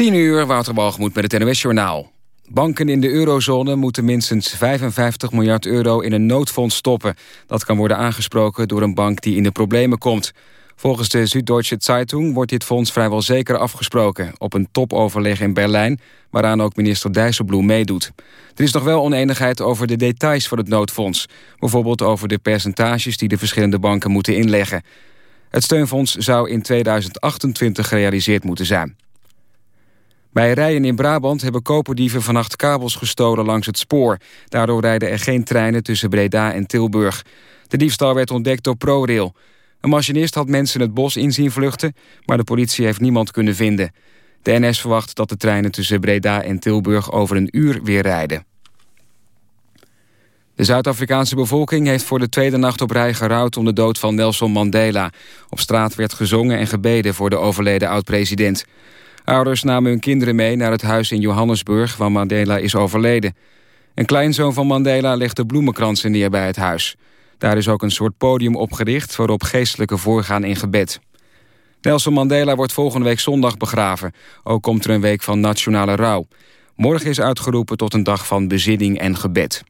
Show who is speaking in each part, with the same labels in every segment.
Speaker 1: 10 uur, Wouterbalgemoed met het NOS-journaal. Banken in de eurozone moeten minstens 55 miljard euro in een noodfonds stoppen. Dat kan worden aangesproken door een bank die in de problemen komt. Volgens de Süddeutsche Zeitung wordt dit fonds vrijwel zeker afgesproken... op een topoverleg in Berlijn, waaraan ook minister Dijsselbloem meedoet. Er is nog wel oneenigheid over de details van het noodfonds. Bijvoorbeeld over de percentages die de verschillende banken moeten inleggen. Het steunfonds zou in 2028 gerealiseerd moeten zijn. Bij rijden in Brabant hebben koperdieven vannacht kabels gestolen langs het spoor. Daardoor rijden er geen treinen tussen Breda en Tilburg. De diefstal werd ontdekt door ProRail. Een machinist had mensen het bos in zien vluchten... maar de politie heeft niemand kunnen vinden. De NS verwacht dat de treinen tussen Breda en Tilburg over een uur weer rijden. De Zuid-Afrikaanse bevolking heeft voor de tweede nacht op rij gerouwd om de dood van Nelson Mandela. Op straat werd gezongen en gebeden voor de overleden oud-president. Ouders namen hun kinderen mee naar het huis in Johannesburg... waar Mandela is overleden. Een kleinzoon van Mandela legde bloemenkransen neer bij het huis. Daar is ook een soort podium opgericht... waarop geestelijke voorgaan in gebed. Nelson Mandela wordt volgende week zondag begraven. Ook komt er een week van nationale rouw. Morgen is uitgeroepen tot een dag van bezinning en gebed.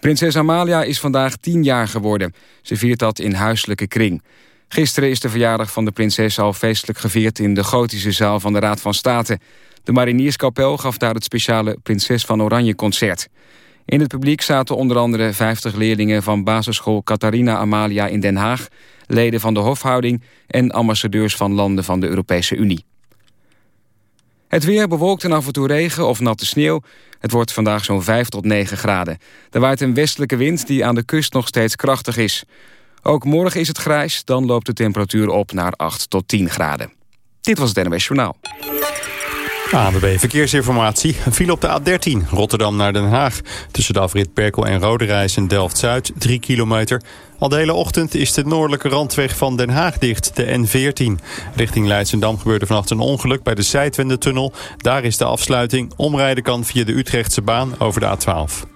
Speaker 1: Prinses Amalia is vandaag tien jaar geworden. Ze viert dat in huiselijke kring. Gisteren is de verjaardag van de prinses al feestelijk gevierd... in de gotische zaal van de Raad van State. De Marinierskapel gaf daar het speciale Prinses van Oranje concert. In het publiek zaten onder andere 50 leerlingen... van basisschool Catharina Amalia in Den Haag... leden van de hofhouding... en ambassadeurs van landen van de Europese Unie. Het weer bewolkt en af en toe regen of natte sneeuw. Het wordt vandaag zo'n 5 tot 9 graden. Er waait een westelijke wind die aan de kust nog steeds krachtig is. Ook morgen is het grijs, dan loopt de temperatuur op naar 8 tot 10 graden. Dit was het NWS Journaal.
Speaker 2: ANWB Verkeersinformatie. Viel op de A13, Rotterdam naar Den Haag. Tussen de afrit Perkel en Roderijs en Delft-Zuid, 3 kilometer. Al de hele ochtend is de noordelijke randweg van Den Haag dicht, de N14. Richting Leidsendam gebeurde vannacht een ongeluk bij de Zijtwendetunnel. Daar is de afsluiting. Omrijden kan via de Utrechtse baan over de A12.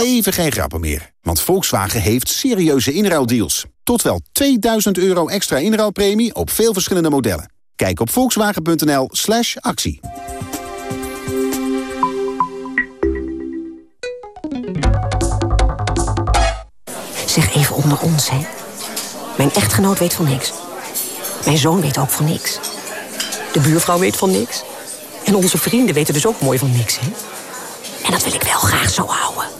Speaker 3: Even geen grappen meer, want Volkswagen heeft serieuze inruildeals. Tot wel 2000 euro extra inruilpremie op veel verschillende modellen. Kijk op volkswagen.nl slash actie.
Speaker 4: Zeg even onder ons, hè. Mijn echtgenoot weet van niks. Mijn zoon weet ook van niks. De buurvrouw weet van niks. En onze vrienden weten dus ook mooi van niks, hè. En dat wil ik wel graag zo houden.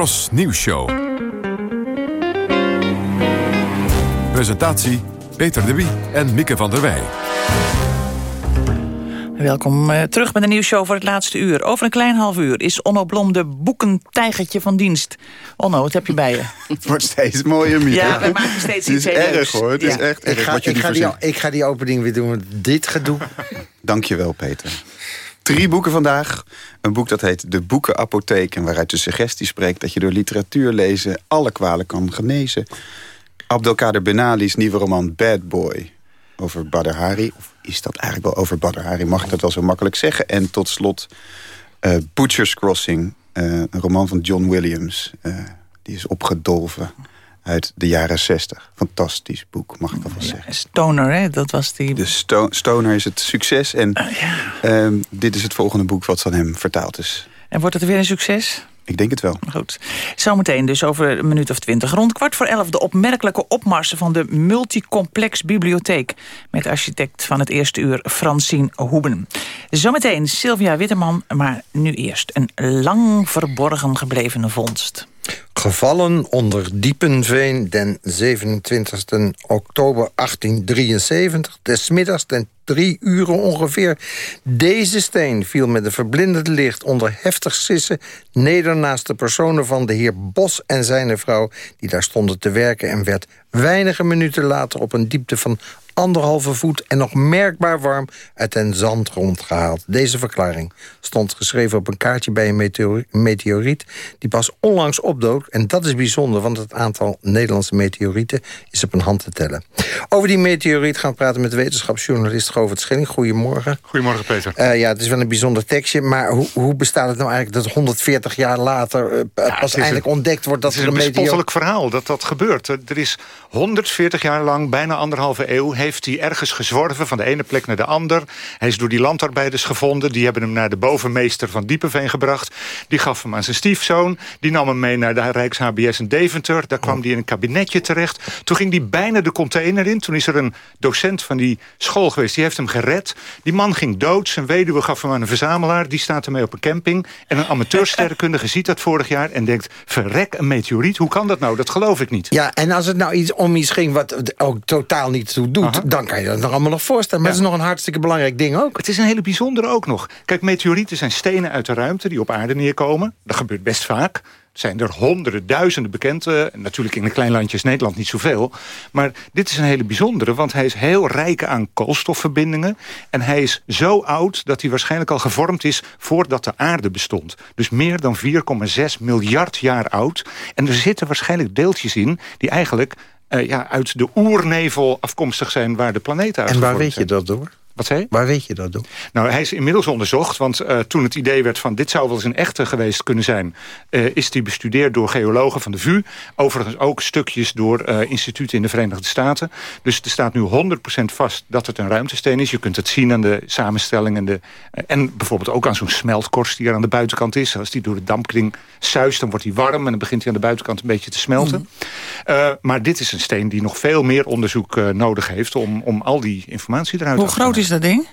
Speaker 5: Tros Nieuws Show. Presentatie Peter de Wie en Mieke van der Wij.
Speaker 6: Welkom uh, terug met een nieuwsshow voor het laatste uur. Over een klein half uur is Onno Blom de boekentijgertje van dienst. Onno, wat heb je bij je?
Speaker 7: Het wordt steeds mooier, Mieke.
Speaker 6: Ja, we maken steeds iets
Speaker 7: Het is erg, hoor. Het is echt erg
Speaker 8: ik ga,
Speaker 7: wat jullie
Speaker 8: ik, ga die, ik ga die opening weer doen met dit gedoe.
Speaker 7: Dank je wel, Peter. Drie boeken vandaag. Een boek dat heet De Boekenapotheek... en waaruit de suggestie spreekt dat je door literatuur lezen... alle kwalen kan genezen. Abdelkader Benali's nieuwe roman Bad Boy. over Badr Hari. Of is dat eigenlijk wel over Badr Hari? Mag ik dat wel zo makkelijk zeggen? En tot slot uh, Butcher's Crossing. Uh, een roman van John Williams. Uh, die is opgedolven uit de jaren zestig. Fantastisch boek, mag ik wel zeggen.
Speaker 6: Stoner, hè? Dat was die...
Speaker 7: De sto Stoner is het succes. En ja. dit is het volgende boek wat van hem vertaald is.
Speaker 6: En wordt het weer een succes?
Speaker 7: Ik denk het wel.
Speaker 6: Goed. Zometeen dus over een minuut of twintig. Rond kwart voor elf de opmerkelijke opmarsen van de Multicomplex Bibliotheek. Met architect van het eerste uur Francine Hoeben. Zometeen Sylvia Witteman, maar nu eerst een lang verborgen gebleven vondst.
Speaker 8: Gevallen onder Diepenveen den 27 oktober 1873, desmiddags ten drie uren ongeveer. Deze steen viel met een verblindend licht onder heftig sissen... neder naast de personen van de heer Bos en zijn vrouw... die daar stonden te werken en werd weinige minuten later... op een diepte van anderhalve voet en nog merkbaar warm uit den zandgrond gehaald. Deze verklaring stond geschreven op een kaartje bij een meteoriet... die pas onlangs opdook. En dat is bijzonder, want het aantal Nederlandse meteorieten... is op een hand te tellen. Over die meteoriet gaan we praten met wetenschapsjournalist Govert Schilling. Goedemorgen.
Speaker 9: Goedemorgen, Peter.
Speaker 8: Uh, ja, het is wel een bijzonder tekstje, maar hoe, hoe bestaat het nou eigenlijk... dat 140 jaar later uh, ja, pas eigenlijk een, ontdekt wordt dat
Speaker 9: er een meteoriet... Het is een bespottelijk verhaal dat dat gebeurt. Er is 140 jaar lang, bijna anderhalve eeuw... heeft hij ergens gezworven van de ene plek naar de ander. Hij is door die landarbeiders gevonden. Die hebben hem naar de bovenmeester van Diepenveen gebracht. Die gaf hem aan zijn stiefzoon. Die nam hem mee naar de Rijks-HBS in Deventer. Daar kwam hij in een kabinetje terecht. Toen ging hij bijna de container in. Toen is er een docent van die school geweest. Die heeft hem gered. Die man ging dood. Zijn weduwe gaf hem aan een verzamelaar. Die staat ermee op een camping. En een amateursterrenkundige ziet dat vorig jaar... en denkt, verrek, een meteoriet. Hoe kan dat nou? Dat geloof ik niet.
Speaker 8: Ja, en als het nou iets om iets ging wat ook totaal niet toe doet... dan kan je dat nog allemaal nog voorstellen. Maar het is nog een hartstikke belangrijk ding ook.
Speaker 9: Het is een hele bijzondere ook nog. Kijk, meteorieten zijn stenen uit de ruimte die op aarde neerkomen. Dat gebeurt best vaak zijn er honderden, duizenden bekend. Uh, natuurlijk in een klein landje is Nederland niet zoveel. Maar dit is een hele bijzondere, want hij is heel rijk aan koolstofverbindingen. En hij is zo oud dat hij waarschijnlijk al gevormd is voordat de aarde bestond. Dus meer dan 4,6 miljard jaar oud. En er zitten waarschijnlijk deeltjes in die eigenlijk ja, uit de oernevel afkomstig zijn waar de planeten uit
Speaker 8: En waar weet je dat door?
Speaker 9: Wat zei
Speaker 8: Waar weet je dat door?
Speaker 9: Nou, hij is inmiddels onderzocht, want uh, toen het idee werd van... dit zou wel eens een echte geweest kunnen zijn... Uh, is die bestudeerd door geologen van de VU. Overigens ook stukjes door uh, instituten in de Verenigde Staten. Dus er staat nu 100% vast dat het een ruimtesteen is. Je kunt het zien aan de samenstelling en, de, en bijvoorbeeld ook aan zo'n smeltkorst... die er aan de buitenkant is. Als die door de dampkring suist, dan wordt hij warm... en dan begint hij aan de buitenkant een beetje te smelten. Mm. maar dit is een steen die nog veel meer onderzoek nodig heeft... om, om al die informatie eruit te
Speaker 6: Hoe groot is dat ding?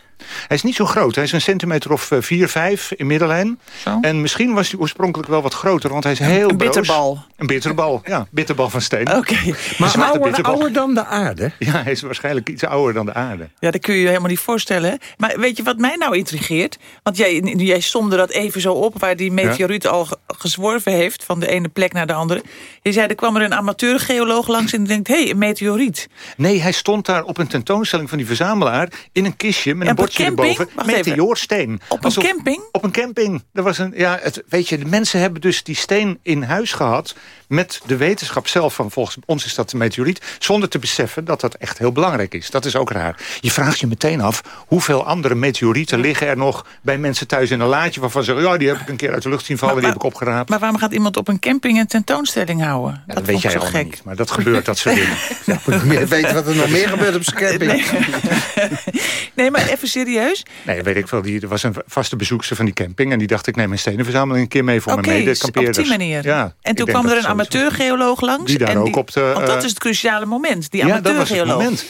Speaker 9: Hij is niet zo groot. Hij is een centimeter of 4, uh, 5 in middellijn. En misschien was hij oorspronkelijk wel wat groter, want hij is heel
Speaker 6: Een bitterbal.
Speaker 9: Broos. Een bitterbal, ja. Bitterbal van steen.
Speaker 6: Oké. Okay.
Speaker 8: Maar ouder, ouder dan de aarde?
Speaker 9: Ja, hij is waarschijnlijk iets ouder dan de aarde.
Speaker 6: Ja, dat kun je je helemaal niet voorstellen. Maar weet je wat mij nou intrigeert? Want jij, jij somde dat even zo op, waar die meteoriet ja? al gezworven heeft... van de ene plek naar de andere. Je zei, er kwam er een amateurgeoloog langs en denkt... hé, hey, een meteoriet.
Speaker 9: Nee, hij stond daar op een tentoonstelling van die verzamelaar... in een kistje met een bordje erboven. Meteoorsteen.
Speaker 6: Op een camping?
Speaker 9: Op een camping. Er was een, ja, het, weet je, de mensen hebben dus die steen in huis gehad... met de wetenschap zelf van volgens ons is dat een meteoriet... zonder te beseffen dat dat echt heel belangrijk is. Dat is ook raar. Je vraagt je meteen af hoeveel andere meteorieten liggen er nog... bij mensen thuis in een laadje waarvan ze zeggen... ja, die heb ik een keer uit de lucht zien vallen,
Speaker 6: maar,
Speaker 9: die heb ik opgeraapt.
Speaker 6: Maar waarom gaat iemand op een camping een tentoonstelling houden?
Speaker 9: Ja, dat,
Speaker 6: dat
Speaker 9: weet jij
Speaker 6: zo
Speaker 9: al
Speaker 6: gek.
Speaker 9: niet, maar dat gebeurt, dat soort dingen.
Speaker 8: Ja, moet meer weten wat er nog meer gebeurt op zijn camping.
Speaker 6: Nee. nee, maar even serieus.
Speaker 9: Nee, weet ik wel. Die, er was een vaste bezoekster van die camping... en die dacht, ik neem mijn stenenverzameling een keer mee voor
Speaker 6: okay,
Speaker 9: mijn medekampeerders.
Speaker 6: op die manier.
Speaker 9: Ja,
Speaker 6: en toen kwam er een amateurgeoloog langs.
Speaker 9: Die daar
Speaker 6: en
Speaker 9: ook op de...
Speaker 6: Want dat is het cruciale moment, die
Speaker 9: ja, dat was het
Speaker 6: amateurgeoloog.
Speaker 9: moment.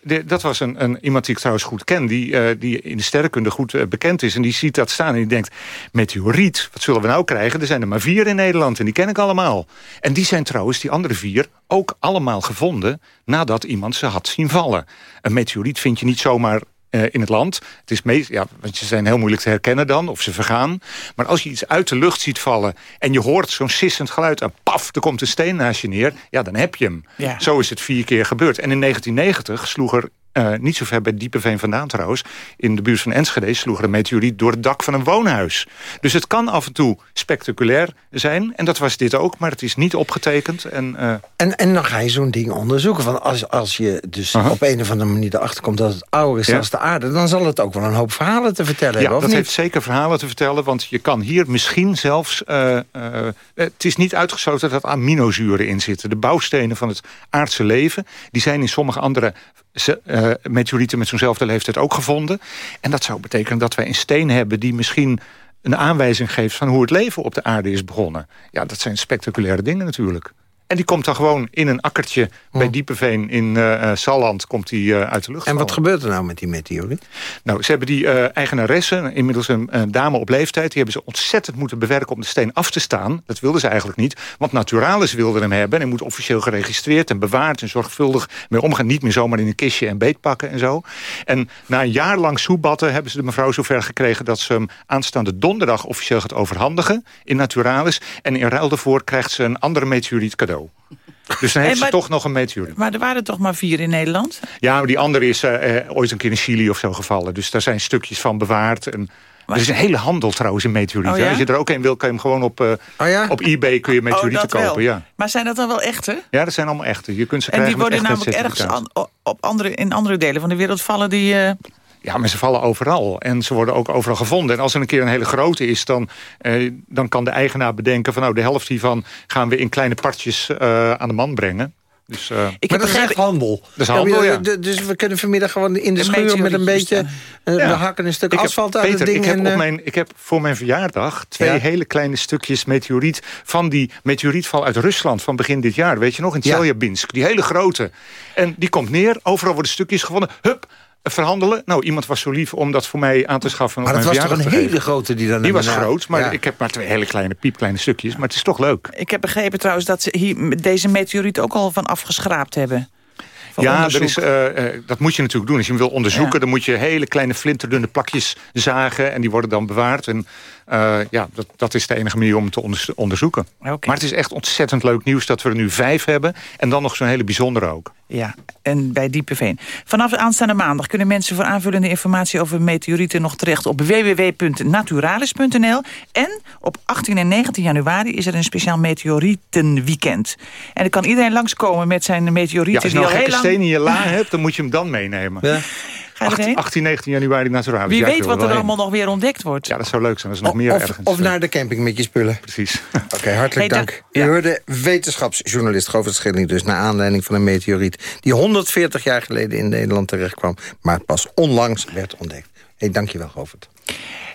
Speaker 9: De, dat was een, een, iemand die ik trouwens goed ken... die, uh, die in de sterrenkunde goed uh, bekend is. En die ziet dat staan en die denkt... meteoriet, wat zullen we nou krijgen? Er zijn er maar vier in Nederland en die ken ik allemaal. En die zijn trouwens, die andere vier... ook allemaal gevonden nadat iemand ze had zien vallen. Een meteoriet vind je niet zomaar in het land. Het is meest, ja, want ze zijn heel moeilijk te herkennen dan, of ze vergaan. Maar als je iets uit de lucht ziet vallen... en je hoort zo'n sissend geluid en paf, er komt een steen naast je neer... ja, dan heb je hem.
Speaker 6: Ja.
Speaker 9: Zo is het vier keer gebeurd. En in 1990 sloeg er eh, niet zo ver bij Diepeveen vandaan trouwens... in de buurt van Enschede sloeg er een meteoriet door het dak van een woonhuis. Dus het kan af en toe spectaculair zijn. En dat was dit ook, maar het is niet opgetekend. En, uh...
Speaker 8: en, en dan ga je zo'n ding onderzoeken. Van als, als je dus op een of andere manier erachter komt... dat het ouder is ja. dan de aarde... dan zal het ook wel een hoop verhalen te vertellen
Speaker 9: ja,
Speaker 8: hebben,
Speaker 9: dat
Speaker 8: niet?
Speaker 9: heeft zeker verhalen te vertellen. Want je kan hier misschien zelfs... Uh, het is niet uitgesloten dat aminozuren in zitten. De bouwstenen van het aardse leven... die zijn in sommige andere uh, meteorieten met zo'nzelfde leeftijd ook gevonden. En dat zou betekenen dat wij een steen hebben... die misschien een aanwijzing geeft van hoe het leven op de aarde is begonnen. Ja, dat zijn spectaculaire dingen natuurlijk. En die komt dan gewoon in een akkertje bij Diepeveen in uh, Salland komt die, uh, uit de lucht.
Speaker 8: En wat gebeurt er nou met die meteoriet?
Speaker 9: Nou, ze hebben die uh, eigenaresse, inmiddels een dame op leeftijd... die hebben ze ontzettend moeten bewerken om de steen af te staan. Dat wilden ze eigenlijk niet, want Naturalis wilde hem hebben... en hij moet officieel geregistreerd en bewaard en zorgvuldig mee omgaan. Niet meer zomaar in een kistje en beetpakken en zo. En na een jaar lang soebatten hebben ze de mevrouw zover gekregen... dat ze hem aanstaande donderdag officieel gaat overhandigen in Naturalis. En in ruil daarvoor krijgt ze een andere meteoriet cadeau. Dus dan heeft hey, maar, ze toch nog een meteoriet.
Speaker 6: Maar er waren toch maar vier in Nederland?
Speaker 9: Ja, maar die andere is uh, ooit een keer in Chili of zo gevallen. Dus daar zijn stukjes van bewaard. En maar... Er is een hele handel trouwens in meteorieten. Oh, ja? Als je er ook een wil, kan je hem gewoon op, uh, oh, ja? op eBay kun je meteorieten oh, kopen. Ja.
Speaker 6: Maar zijn dat dan wel echte?
Speaker 9: Ja, dat zijn allemaal echte. Je kunt ze
Speaker 6: en die worden namelijk ergens an, op andere, in andere delen van de wereld vallen die...
Speaker 9: Ja, maar ze vallen overal. En ze worden ook overal gevonden. En als er een keer een hele grote is, dan, eh, dan kan de eigenaar bedenken... van nou, de helft hiervan gaan we in kleine partjes uh, aan de man brengen. Dus, uh,
Speaker 8: ik heb maar dat is handel.
Speaker 9: Dat is handel, ja,
Speaker 8: ja. Dus we kunnen vanmiddag gewoon in de een schuur met een beetje... Uh, ja. we hakken een stuk ik asfalt
Speaker 9: heb,
Speaker 8: uit
Speaker 9: Peter,
Speaker 8: het ding.
Speaker 9: Ik heb,
Speaker 8: en,
Speaker 9: op mijn, ik heb voor mijn verjaardag twee ja. hele kleine stukjes meteoriet... van die meteorietval uit Rusland van begin dit jaar. Weet je nog, in Tjeljabinsk. Die hele grote. En die komt neer, overal worden stukjes gevonden. Hup, verhandelen. Nou, iemand was zo lief om dat voor mij aan te schaffen.
Speaker 8: Maar dat was toch een hele grote die dan...
Speaker 9: Die was groot, maar ja. ik heb maar twee hele kleine, piepkleine stukjes. Maar het is toch leuk.
Speaker 6: Ik heb begrepen trouwens dat ze hier deze meteoriet ook al van afgeschraapt hebben.
Speaker 9: Ja, er is, uh, uh, dat moet je natuurlijk doen. Als je hem wil onderzoeken, ja. dan moet je hele kleine flinterdunne plakjes zagen. En die worden dan bewaard. En uh, ja, dat, dat is de enige manier om te onder, onderzoeken.
Speaker 6: Okay.
Speaker 9: Maar het is echt ontzettend leuk nieuws dat we er nu vijf hebben. En dan nog zo'n hele bijzondere ook.
Speaker 6: Ja, en bij Diepeveen. Vanaf de aanstaande maandag kunnen mensen voor aanvullende informatie over meteorieten nog terecht op www.naturalis.nl. En op 18 en 19 januari is er een speciaal meteorietenweekend. En dan kan iedereen langskomen met zijn meteorieten.
Speaker 9: Ja, als je nou een gekke lang... steen in je la hebt, dan moet je hem dan meenemen. Ja. 18, 18, 19 januari Naturalis.
Speaker 6: Wie weet wat er allemaal nog weer ontdekt wordt.
Speaker 9: Ja, dat zou leuk zijn. Dat is nog
Speaker 8: of,
Speaker 9: meer
Speaker 8: of,
Speaker 9: ergens.
Speaker 8: Of naar de camping met je spullen.
Speaker 9: Precies.
Speaker 8: Oké, okay, hartelijk hey, dank. U ja. hoorde wetenschapsjournalist Govert Schilling... dus naar aanleiding van een meteoriet... die 140 jaar geleden in Nederland terechtkwam... maar pas onlangs werd ontdekt. Hey, dank je wel, Govert.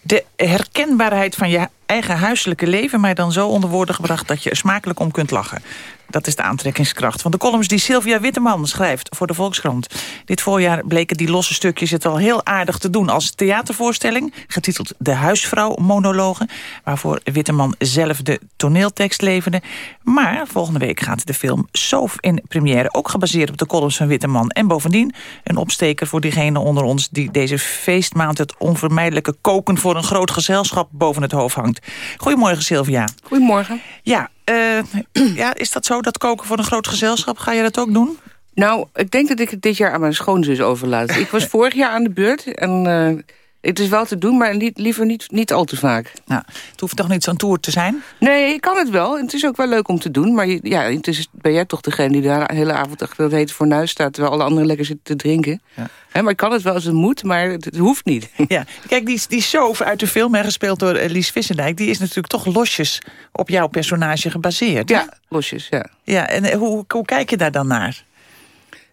Speaker 6: De herkenbaarheid van je eigen huiselijke leven... maar dan zo onder woorden gebracht dat je er smakelijk om kunt lachen. Dat is de aantrekkingskracht van de columns die Sylvia Witteman schrijft voor de Volkskrant. Dit voorjaar bleken die losse stukjes het al heel aardig te doen als theatervoorstelling, getiteld De Huisvrouw Monologen, waarvoor Witteman zelf de toneeltekst leverde. Maar volgende week gaat de film Soof in première, ook gebaseerd op de columns van Witteman. En bovendien een opsteker voor diegenen onder ons die deze feestmaand het onvermijdelijke koken voor een groot gezelschap boven het hoofd hangt. Goedemorgen Sylvia.
Speaker 10: Goedemorgen.
Speaker 6: Ja, uh, ja, is dat zo, dat koken voor een groot gezelschap? Ga je dat ook doen?
Speaker 10: Nou, ik denk dat ik het dit jaar aan mijn schoonzus overlaat. ik was vorig jaar aan de beurt en uh, het is wel te doen, maar liever niet, niet al te vaak.
Speaker 6: Nou, het hoeft toch niet zo'n tour te zijn?
Speaker 10: Nee, ik kan het wel. Het is ook wel leuk om te doen. Maar ja, het is, ben jij toch degene die daar de hele avond achter dat hete fornuis staat... terwijl alle anderen lekker zitten te drinken. Ja. He, maar ik kan het wel als het moet, maar het, het hoeft niet.
Speaker 6: Ja, kijk, die, die Soof uit de film, gespeeld door Lies Vissendijk... die is natuurlijk toch losjes op jouw personage gebaseerd.
Speaker 10: Ja, losjes, ja.
Speaker 6: Ja, en hoe, hoe kijk je daar dan naar?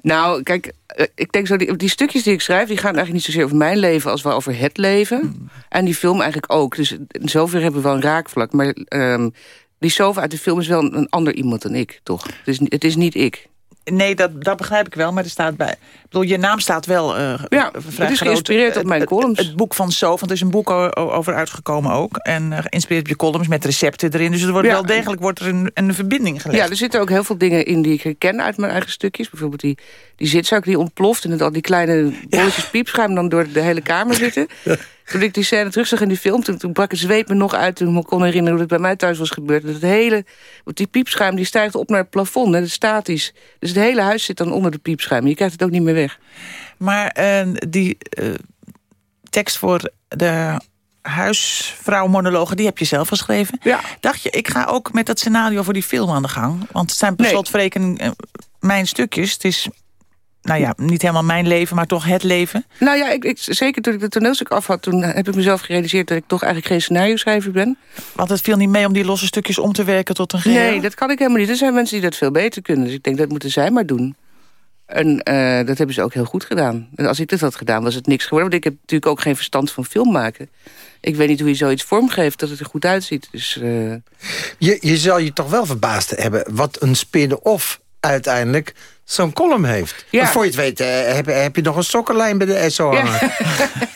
Speaker 10: Nou, kijk, ik denk zo, die, die, stukjes die ik schrijf... die gaan eigenlijk niet zozeer over mijn leven als wel over het leven. Mm. En die film eigenlijk ook. Dus in zover hebben we wel een raakvlak. Maar um, die Sova uit de film is wel een, een ander iemand dan ik, toch? Het is, het is niet ik.
Speaker 6: Nee, dat, dat begrijp ik wel, maar er staat bij... Ik bedoel, je naam staat wel uh,
Speaker 10: ja, vrij het is geïnspireerd op mijn columns.
Speaker 6: Het, het, boek van Soof, want er is een boek over uitgekomen ook. En uh, geïnspireerd op je columns met recepten erin. Dus er wordt ja. wel degelijk wordt er een, een verbinding gelegd.
Speaker 10: Ja, er zitten ook heel veel dingen in die ik herken uit mijn eigen stukjes. Bijvoorbeeld die, die zitzaak die ontploft en al die kleine bolletjes ja. piepschuim dan door de hele kamer zitten. Toen ik die scène terugzag in die film... Toen, toen brak het zweet me nog uit toen ik me kon herinneren... hoe het bij mij thuis was gebeurd. Dat het hele, want die piepschuim die stijgt op naar het plafond. Hè, dat is statisch. Dus het hele huis zit dan onder de piepschuim. Je krijgt het ook niet meer weg.
Speaker 6: Maar eh, die eh, tekst voor de huisvrouwmonologen, die heb je zelf geschreven.
Speaker 10: Ja.
Speaker 6: Dacht je, ik ga ook met dat scenario voor die film aan de gang? Want het zijn per slotverrekening eh, mijn stukjes. Het is, nou ja, niet helemaal mijn leven, maar toch het leven.
Speaker 10: Nou ja, ik, ik, zeker toen ik het toneelstuk af had... toen heb ik mezelf gerealiseerd dat ik toch eigenlijk geen scenario schrijver ben.
Speaker 6: Want het viel niet mee om die losse stukjes om te werken tot een geheel.
Speaker 10: Nee, dat kan ik helemaal niet. Er zijn mensen die dat veel beter kunnen. Dus ik denk, dat moeten zij maar doen. En eh, dat hebben ze ook heel goed gedaan. En als ik dit had gedaan, was het niks geworden. Want ik heb natuurlijk ook geen verstand van film maken. Ik weet niet hoe je zoiets vormgeeft, dat het er goed uitziet. Dus, eh,
Speaker 8: Je, je zal je toch wel verbaasd hebben... wat een spin-off uiteindelijk zo'n column heeft.
Speaker 10: Ja.
Speaker 8: Voor je het weet eh, heb, heb je nog een sokkenlijn bij de SO hangen.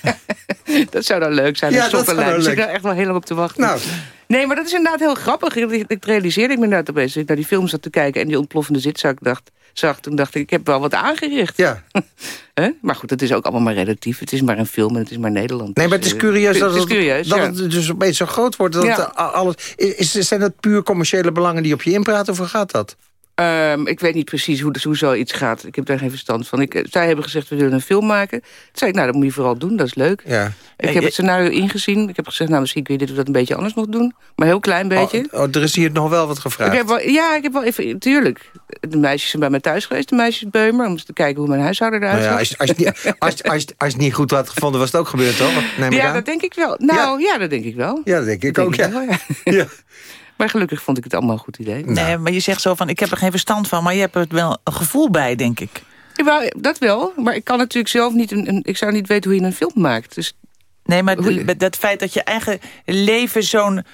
Speaker 10: dat zou dan leuk zijn.
Speaker 8: Ja,
Speaker 10: een
Speaker 8: dat zou
Speaker 10: sokkenlijn. Ik zit
Speaker 8: leuk.
Speaker 10: daar echt wel helemaal op te wachten.
Speaker 8: Nou.
Speaker 10: Nee, maar dat is inderdaad heel grappig. Ik, ik realiseerde ik me inderdaad opeens. Dat ik naar die film zat te kijken en die ontploffende zitzak dacht, zag. Toen dacht ik, ik heb wel wat aangericht.
Speaker 8: Ja.
Speaker 10: Maar goed, het is ook allemaal maar relatief. Het is maar een film en het is maar Nederland.
Speaker 8: Nee, maar het
Speaker 10: Dus,
Speaker 8: is
Speaker 10: eh,
Speaker 8: curieus dat,
Speaker 10: het, is curieus,
Speaker 8: dat
Speaker 10: ja.
Speaker 8: het dus opeens zo groot wordt. Dat
Speaker 10: Ja.
Speaker 8: eh, alles, is, zijn dat puur commerciële belangen die op je inpraten? Of gaat dat?
Speaker 10: Ehm, ik weet niet precies hoe, hoe zoiets gaat. Ik heb daar geen verstand van. Ik, eh, zij hebben gezegd, we willen een film maken. Toen zei ik, nou, dat moet je vooral doen, dat is leuk.
Speaker 8: Ja.
Speaker 10: Ik heb het scenario ingezien. Ik heb gezegd, nou, misschien kun je dit of dat een beetje anders nog doen. Maar een heel klein beetje.
Speaker 8: Oh, oh, er is hier nog wel wat gevraagd.
Speaker 10: Ik heb wel, ja, ik heb wel even... Tuurlijk. De meisjes zijn bij mij thuis geweest, de meisjes Beumer... om eens te kijken hoe mijn huishouden eruit
Speaker 8: Nou ja, als, je- als, je het niet- als, als, als je het niet goed had gevonden, was het ook gebeurd, toch? Neem ik
Speaker 10: ja,
Speaker 8: aan?
Speaker 10: dat denk ik wel. Nou, ja, dat denk ik wel.
Speaker 8: Ja, dat denk ik
Speaker 10: Dat
Speaker 8: ook,
Speaker 10: denk
Speaker 8: ja.
Speaker 10: ik wel, ja. Maar gelukkig vond ik het allemaal een goed idee.
Speaker 6: Nee, maar je zegt zo van, ik heb er geen verstand van... maar je hebt er wel een gevoel bij, denk ik.
Speaker 10: Jawel, dat wel. Maar ik kan natuurlijk zelf niet... Een, een- ik zou niet weten hoe je een film maakt. Dus
Speaker 6: Nee, maar dat feit dat je eigen leven zo'n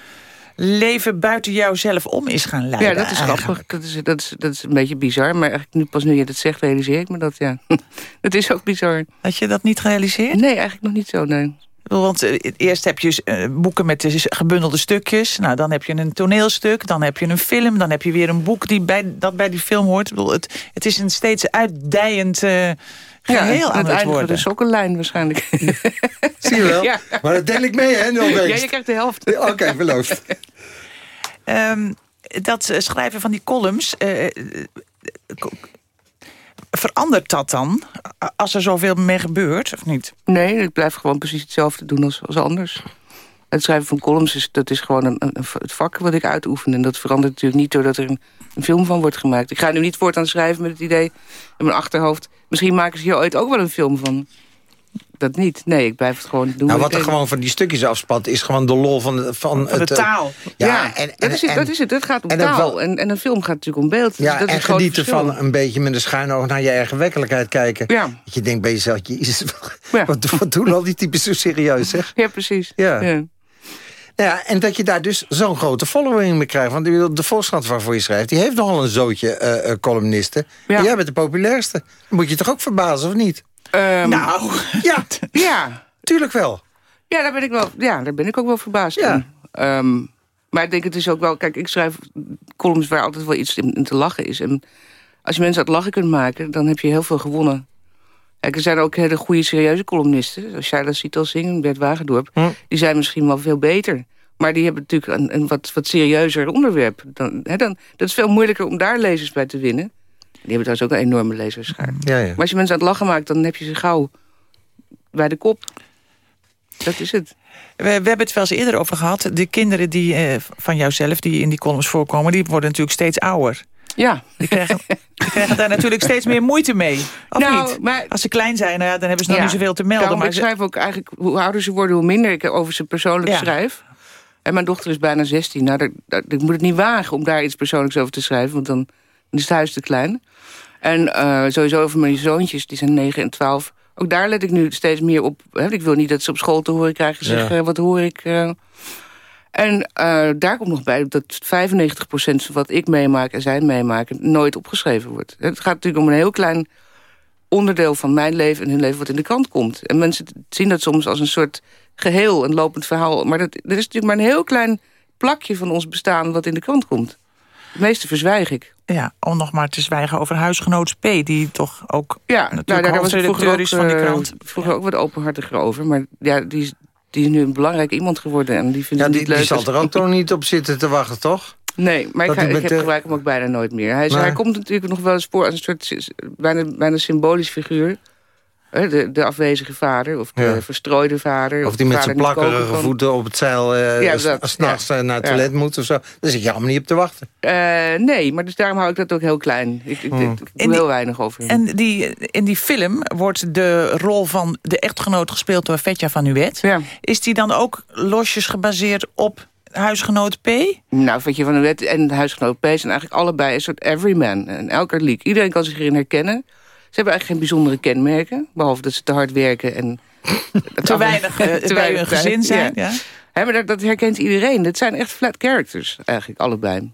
Speaker 6: leven buiten jouzelf om is gaan leiden.
Speaker 10: ja, dat is
Speaker 6: eigenlijk.
Speaker 10: grappig. Dat is, dat, is, dat is een beetje bizar. Maar eigenlijk nu pas nu je dat zegt, realiseer ik me dat, ja. Het is ook bizar.
Speaker 6: Had je dat niet gerealiseerd?
Speaker 10: Nee, eigenlijk nog niet zo, nee.
Speaker 6: Want eh, eerst heb je eh, boeken met de gebundelde stukjes. Nou, dan heb je een toneelstuk, dan heb je een film... dan heb je weer een boek die bij, dat bij die film hoort. Ik bedoel, het, het is een steeds uitdijend eh geheel aan
Speaker 10: het
Speaker 6: het
Speaker 10: eindigt
Speaker 6: worden.
Speaker 10: de sokkenlijn waarschijnlijk.
Speaker 8: Zie je wel?
Speaker 10: Ja.
Speaker 8: Maar dat deel ik mee, hè,
Speaker 10: Ja, je krijgt de helft.
Speaker 8: Oké, beloofd.
Speaker 6: Ehm, dat schrijven van die columns... verandert dat dan? Als er zoveel mee gebeurt, of niet?
Speaker 10: Nee, ik blijf gewoon precies hetzelfde doen als, als anders. Het schrijven van columns, is, dat is gewoon een, een, het vak wat ik uitoefen. En dat verandert natuurlijk niet doordat er een, een film van wordt gemaakt. Ik ga nu niet voortaan schrijven met het idee in mijn achterhoofd... misschien maken ze hier ooit ook wel een film van. Dat niet. Nee, ik blijf het gewoon doen.
Speaker 8: Nou,
Speaker 10: wat
Speaker 8: er gewoon van die stukjes afspat... is gewoon de lol van, de- van,
Speaker 6: Van de
Speaker 8: het... eh,
Speaker 6: taal.
Speaker 8: Ja,
Speaker 10: Ja,
Speaker 8: en, en,
Speaker 10: dat, is het,
Speaker 8: en-
Speaker 10: dat is het. Het gaat om
Speaker 8: en
Speaker 10: taal.
Speaker 8: wel-
Speaker 10: En, en een film gaat natuurlijk om beeld. Dus
Speaker 8: Ja,
Speaker 10: dat is
Speaker 8: en
Speaker 10: het grote
Speaker 8: genieten
Speaker 10: verschil.
Speaker 8: van een beetje met een schuin oog naar je eigen werkelijkheid kijken.
Speaker 10: Ja.
Speaker 8: Dat je denkt bij jezelf, jezus, wat, wat doen al die types zo serieus, zeg?
Speaker 10: Ja, precies.
Speaker 8: Ja.
Speaker 10: Ja.
Speaker 8: Nou ja, en dat je daar dus zo'n grote following mee krijgt. Want de Volkskrant waarvoor je schrijft... die heeft nogal een zootje eh, eh, columnisten.
Speaker 10: Ja.
Speaker 8: En jij bent de populairste. Moet je toch ook verbazen, of niet?
Speaker 10: Ehm,
Speaker 6: Nou,
Speaker 8: Ja,
Speaker 10: ja.
Speaker 8: tuurlijk wel.
Speaker 10: Ja, daar ben ik, wel, ja, daar ben ik ook wel verbaasd
Speaker 8: Ja.
Speaker 10: Ehm, maar ik denk het is ook wel... Kijk, ik schrijf columns waar altijd wel iets in, in te lachen is. En als je mensen uit lachen kunt maken, dan heb je heel veel gewonnen. Kijk, er zijn ook hele goede, serieuze columnisten. Zoals Shaila Sietelsing en Bert Wagendorp.
Speaker 8: Hm.
Speaker 10: Die zijn misschien wel veel beter. Maar die hebben natuurlijk een, een wat, wat serieuzer onderwerp. Dan, hè, dan, dat is veel moeilijker om daar lezers bij te winnen. Die hebben trouwens ook een enorme lezerschaar.
Speaker 8: Ja, ja.
Speaker 10: Maar als je mensen aan het lachen maakt, dan heb je ze gauw bij de kop. Dat is het.
Speaker 6: We, we hebben het wel eens eerder over gehad. De kinderen die, eh, van jouzelf die in die columns voorkomen... die worden natuurlijk steeds ouder.
Speaker 10: Ja.
Speaker 6: Die krijgen, die krijgen daar natuurlijk steeds meer moeite mee. Of
Speaker 10: Nou,
Speaker 6: niet?
Speaker 10: maar-
Speaker 6: Als ze klein zijn, nou ja, dan hebben ze nog niet zoveel te melden.
Speaker 10: Daarom,
Speaker 6: Maar
Speaker 10: ik
Speaker 6: ze-
Speaker 10: schrijf ook eigenlijk, hoe ouder ze worden, hoe minder ik over ze persoonlijk
Speaker 6: Ja.
Speaker 10: schrijf. En mijn dochter is bijna 16. Nou, daar, daar- ik moet het niet wagen om daar iets persoonlijks over te schrijven, want dan, is het huis te klein. En eh, sowieso over mijn zoontjes, die zijn 9 en 12. Ook daar let ik nu steeds meer op. Hè? Ik wil niet dat ze op school te horen krijgen zeggen,
Speaker 8: Ja.
Speaker 10: wat hoor ik. eh. En eh, daar komt nog bij dat 95% van wat ik meemaak en zij meemaken... nooit opgeschreven wordt. Het gaat natuurlijk om een heel klein onderdeel van mijn leven en hun leven wat in de krant komt. En mensen zien dat soms als een soort geheel, een lopend verhaal. Maar dat, er is natuurlijk maar een heel klein plakje van ons bestaan wat in de krant komt. Het meeste verzwijg ik.
Speaker 6: Ja, om nog maar te zwijgen over huisgenoot P... die toch ook
Speaker 10: Ja,
Speaker 6: natuurlijk
Speaker 10: nou, daar was ik vroeger ook,
Speaker 6: is van die
Speaker 10: eh,
Speaker 6: krant.
Speaker 10: vroeger ook wat openhartiger over. Maar ja, die, is- die is nu een belangrijk iemand geworden. En die vindt
Speaker 8: Ja,
Speaker 10: het
Speaker 8: die,
Speaker 10: niet leuk.
Speaker 8: die zal
Speaker 10: als-
Speaker 8: er ook toch niet op zitten te wachten, toch?
Speaker 10: Nee, maar ik, ga, ik heb,
Speaker 8: de-
Speaker 10: gebruik hem ook bijna nooit meer. Hij, is,
Speaker 8: Maar-
Speaker 10: hij komt natuurlijk nog wel eens voor als een soort bijna, bijna symbolisch figuur. De, de afwezige vader, of de
Speaker 8: Ja.
Speaker 10: verstrooide vader.
Speaker 8: Of die met zijn plakkerige voeten op het zeil eh
Speaker 10: Ja, dat,
Speaker 8: s'nachts
Speaker 10: ja.
Speaker 8: eh, naar het
Speaker 10: Ja.
Speaker 8: toilet moet of zo. Daar zit je allemaal niet op te wachten.
Speaker 10: Eh, nee, maar dus daarom hou ik dat ook heel klein. Ik, ik,
Speaker 8: Hmm.
Speaker 10: ik, ik doe heel weinig over.
Speaker 6: En die, in die film wordt de rol van de echtgenoot gespeeld door Vetja van Nuet. Is die dan ook losjes gebaseerd op huisgenoot P?
Speaker 10: Nou, je van wet en huisgenoot P zijn eigenlijk allebei een soort everyman. En elke leak. Iedereen kan zich erin herkennen. Ze hebben eigenlijk geen bijzondere kenmerken. Behalve dat ze te hard werken en...
Speaker 6: Te weinig, eh, bij hun gezin zijn, ja.
Speaker 10: Maar dat, dat herkent iedereen. Dat zijn echt flat characters, eigenlijk, allebei.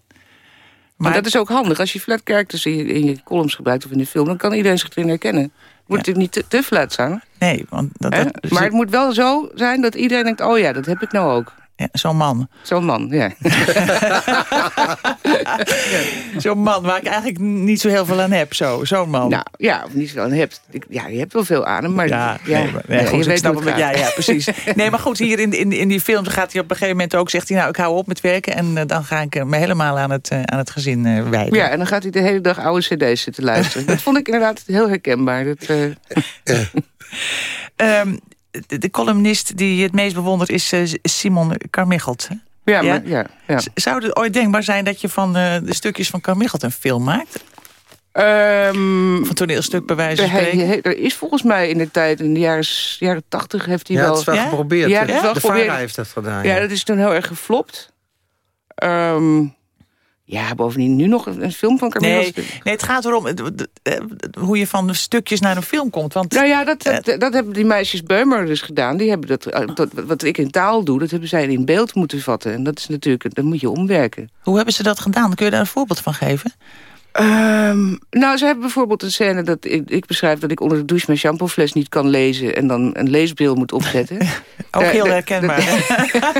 Speaker 10: Maar dat is ook handig. Als je flat characters in je, in je columns gebruikt of in de film... dan kan iedereen zich erin herkennen. Het moet natuurlijk niet te, te flat zijn.
Speaker 6: Nee, want dat, dat-
Speaker 10: maar het moet wel zo zijn dat iedereen denkt... oh ja, dat heb ik nou ook.
Speaker 6: Ja, Zo'n man.
Speaker 10: Zo'n man, ja.
Speaker 6: Zo'n man waar ik eigenlijk niet zo heel veel aan heb. Zo, Zo'n man.
Speaker 10: Nou, ja, of niet zo aan hebt. Ja, je hebt wel veel aan hem, maar...
Speaker 6: Ja,
Speaker 10: ja,
Speaker 6: nee, maar- nee,
Speaker 10: ja,
Speaker 6: goed,
Speaker 10: je
Speaker 6: ik
Speaker 10: weet
Speaker 6: snap het. Ja, ja, precies. Nee, maar goed, hier in, in, in die film gaat hij op een gegeven moment ook... zegt hij, nou, ik hou op met werken... en eh, dan ga ik eh, me helemaal aan het, eh, aan het gezin eh, wijden.
Speaker 10: Ja, en dan gaat hij de hele dag oude cd's zitten luisteren. dat vond ik inderdaad heel herkenbaar. Dat, eh,
Speaker 6: Ehm, de, de columnist die je het meest bewondert is eh, Simon Carmichelt. hè?
Speaker 10: Ja, maar- ja, ja.
Speaker 6: Zou het ooit denkbaar zijn dat je van eh, de stukjes van Carmichelt een film maakt?
Speaker 10: Ehm,
Speaker 6: Of een toneelstuk bij wijze van
Speaker 10: er,
Speaker 6: spreken?
Speaker 10: er is volgens mij in de tijd, in de jaren, jaren 80 heeft hij
Speaker 8: Ja,
Speaker 10: wel...
Speaker 8: het is wel geprobeerd.
Speaker 10: Ja, het is wel
Speaker 8: de
Speaker 10: geprobeerd.
Speaker 8: VARA heeft dat gedaan.
Speaker 10: Ja, dat is toen heel erg geflopt. Ehm, ja, bovendien nu nog een, film van Carmichael.
Speaker 6: Nee, nee, het gaat erom eh, eh, hoe je van stukjes naar een film komt. Want,
Speaker 10: Nou ja, dat, dat, dat hebben die meisjes Beumer dus gedaan. Die hebben dat, eh, dat, wat ik in taal doe, dat hebben zij in beeld moeten vatten. En dat is natuurlijk, dat moet je omwerken.
Speaker 6: Hoe hebben ze dat gedaan? Kun je daar een voorbeeld van geven?
Speaker 10: Ehm, nou, ze hebben bijvoorbeeld een scène dat ik, ik beschrijf dat ik onder de douche mijn shampoofles niet kan lezen en dan een leesbril moet opzetten.
Speaker 6: Ook heel herkenbaar.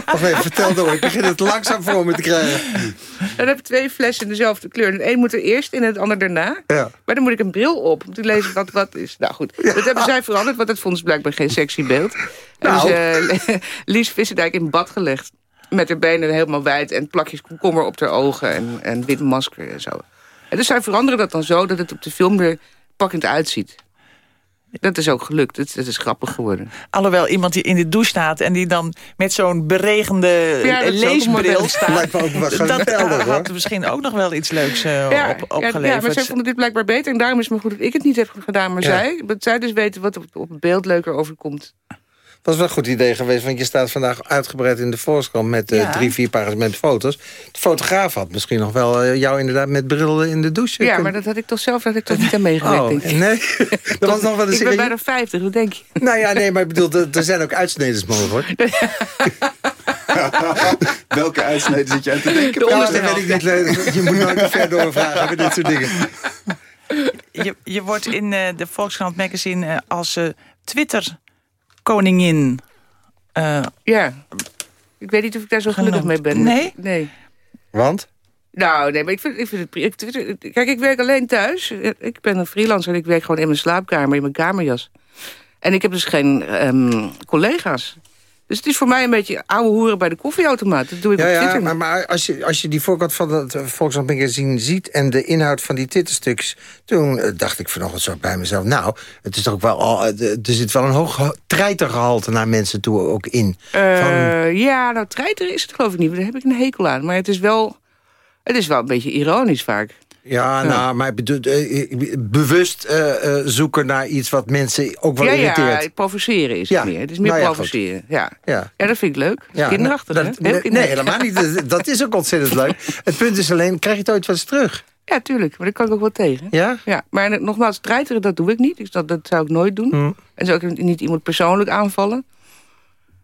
Speaker 8: Wacht even, vertel door. Ik begin het langzaam voor me te krijgen.
Speaker 10: Dan heb ik twee flessen dezelfde kleur. En één moet er eerst in en het ander daarna.
Speaker 8: Ja.
Speaker 10: Maar dan moet ik een bril op om te lezen wat wat is. Nou goed, dat hebben zij veranderd, want dat vonden ze blijkbaar geen sexy beeld.
Speaker 8: Nou.
Speaker 10: dus eh, Lies Vissendijk in bad gelegd. Met haar benen helemaal wijd en plakjes komkommer op haar ogen en, en wit masker en zo. En dus zij veranderen dat dan zo dat het op de film er pakkend uitziet. Dat is ook gelukt. Dat, dat is grappig geworden.
Speaker 6: Alhoewel iemand die in de douche staat en die dan met zo'n beregende
Speaker 10: Ja,
Speaker 6: leesbril staat.
Speaker 8: Lijkt me ook wel
Speaker 6: dat
Speaker 8: hoor.
Speaker 6: had misschien ook nog wel iets leuks eh,
Speaker 10: Ja,
Speaker 6: op, opgeleverd.
Speaker 10: ja, maar zij vonden dit blijkbaar beter. En daarom is het maar goed dat ik het niet heb gedaan. Maar
Speaker 8: Ja.
Speaker 10: zij, dat zij dus weten wat op, op het beeld leuker overkomt.
Speaker 8: Was wel een goed idee geweest, want je staat vandaag uitgebreid in de Volkskrant... met eh,
Speaker 10: Ja.
Speaker 8: drie, vier pagina's met foto's. De fotograaf had misschien nog wel eh, jou inderdaad met bril in de douche
Speaker 10: Ja,
Speaker 8: kunnen-
Speaker 10: maar dat had ik toch zelf dat ik toch niet aan meegewerkt.
Speaker 8: Oh,
Speaker 10: denk ik.
Speaker 8: nee? dat was nog wel een
Speaker 10: ik ben bijna 50, wat denk je?
Speaker 8: Nou ja, nee, maar ik bedoel, er, er zijn ook uitsneders mogelijk.
Speaker 7: Welke uitsneden zit je aan te denken?
Speaker 8: Ja, dat weet ik niet. Je moet nooit te ver doorvragen met dit soort dingen.
Speaker 6: je, je wordt in eh, de Volkskrant magazine als eh, Twitter-koningin... eh,
Speaker 10: Ja. Ik weet niet of ik daar zo gelukkig mee ben.
Speaker 6: Nee?
Speaker 10: Nee.
Speaker 8: Want?
Speaker 10: Nou, nee, maar ik vind, ik vind het... ik- Kijk, ik werk alleen thuis. Ik ben een freelancer en ik werk gewoon in mijn slaapkamer, in mijn kamerjas. En ik heb dus geen ehm, collega's. Dus het is voor mij een beetje ouwe hoeren bij de koffieautomaat. Dat doe ik
Speaker 8: Ja,
Speaker 10: op
Speaker 8: ja, maar, maar als, je, als je die voorkant van het eh, magazine ziet... en de inhoud van die titelstukjes... toen eh, dacht ik vanochtend zo bij mezelf... nou, het is toch wel al, eh, er zit wel een hoog ge- treitergehalte naar mensen toe ook in.
Speaker 10: Ja, nou, treiter is het geloof ik niet. Daar heb ik een hekel aan. Maar het is wel, het is wel een beetje ironisch vaak.
Speaker 8: Ja, nou, maar bedoel, eh, eh, bewust eh, zoeken naar iets wat mensen ook wel
Speaker 10: ja,
Speaker 8: irriteert.
Speaker 10: ja, provoceren is
Speaker 8: Ja.
Speaker 10: het meer. Het is meer
Speaker 8: Nou ja,
Speaker 10: provoceren. Ja.
Speaker 8: Ja.
Speaker 10: ja, dat vind ik leuk.
Speaker 8: Ja,
Speaker 10: kinderachtig,
Speaker 8: nou,
Speaker 10: hè?
Speaker 8: dat-
Speaker 10: Heel
Speaker 8: nee, helemaal niet. Dat- is ook ontzettend leuk. Het punt is alleen, krijg je het ooit wel eens terug?
Speaker 10: Ja, tuurlijk. Maar daar kan ik ook wel tegen.
Speaker 8: Ja?
Speaker 10: Ja, maar nogmaals, treiteren, dat doe ik niet. Dus dat, dat zou ik nooit doen.
Speaker 8: Hm.
Speaker 10: En zou ik niet iemand persoonlijk aanvallen.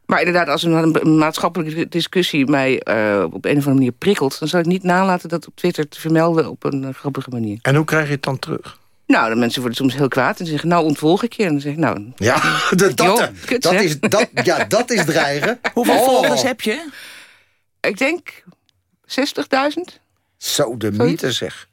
Speaker 10: Maar inderdaad, als een, maatschappelijke discussie mij eh, op een of andere manier prikkelt... dan zal ik niet nalaten dat op Twitter te vermelden op een eh, grappige manier.
Speaker 8: En hoe krijg je het dan terug?
Speaker 10: Nou, de mensen worden soms heel kwaad en zeggen... nou, ontvolg ik je. En dan zeg ik, nou...
Speaker 8: Ja, dat, dat,
Speaker 10: joh, kut,
Speaker 8: dat,
Speaker 10: hè?
Speaker 8: is, dat, ja, dat is dreigen.
Speaker 6: hoeveel
Speaker 8: Oh.
Speaker 6: volgers heb je?
Speaker 10: Ik denk 60.000.
Speaker 8: Zo, de mythe zeg.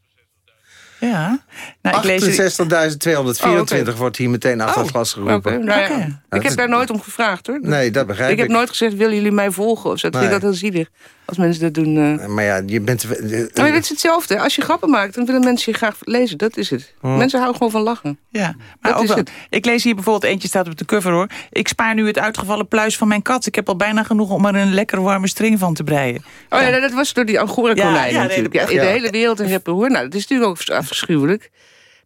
Speaker 6: Ja. Nou,
Speaker 8: ik lees... 68.224 oh, wordt hier meteen af
Speaker 10: oh,
Speaker 8: geroepen.
Speaker 10: Okay. Nou, ja. Ik heb daar nooit om gevraagd hoor.
Speaker 8: Nee, dat begrijp ik.
Speaker 10: Ik heb nooit gezegd, willen jullie mij volgen? Of zo. Dat nee. vind ik dat heel zielig. Als mensen dat doen. Uh...
Speaker 8: Maar ja, je bent...
Speaker 10: Uh, maar is hetzelfde. Als je grappen maakt, dan willen mensen je graag lezen. Dat is het. Oh. Mensen houden gewoon van lachen.
Speaker 6: Ja, maar dat ook is wel. Het. Ik lees hier bijvoorbeeld, eentje staat op de cover hoor. Ik spaar nu het uitgevallen pluis van mijn kat. Ik heb al bijna genoeg om er een lekker warme string van te breien.
Speaker 10: Oh ja, ja dat was door die Angora konijnen ja, ja, natuurlijk. Ja, in de hele wereld reppen hoor. Nou, dat is natuurlijk ook afschuwelijk.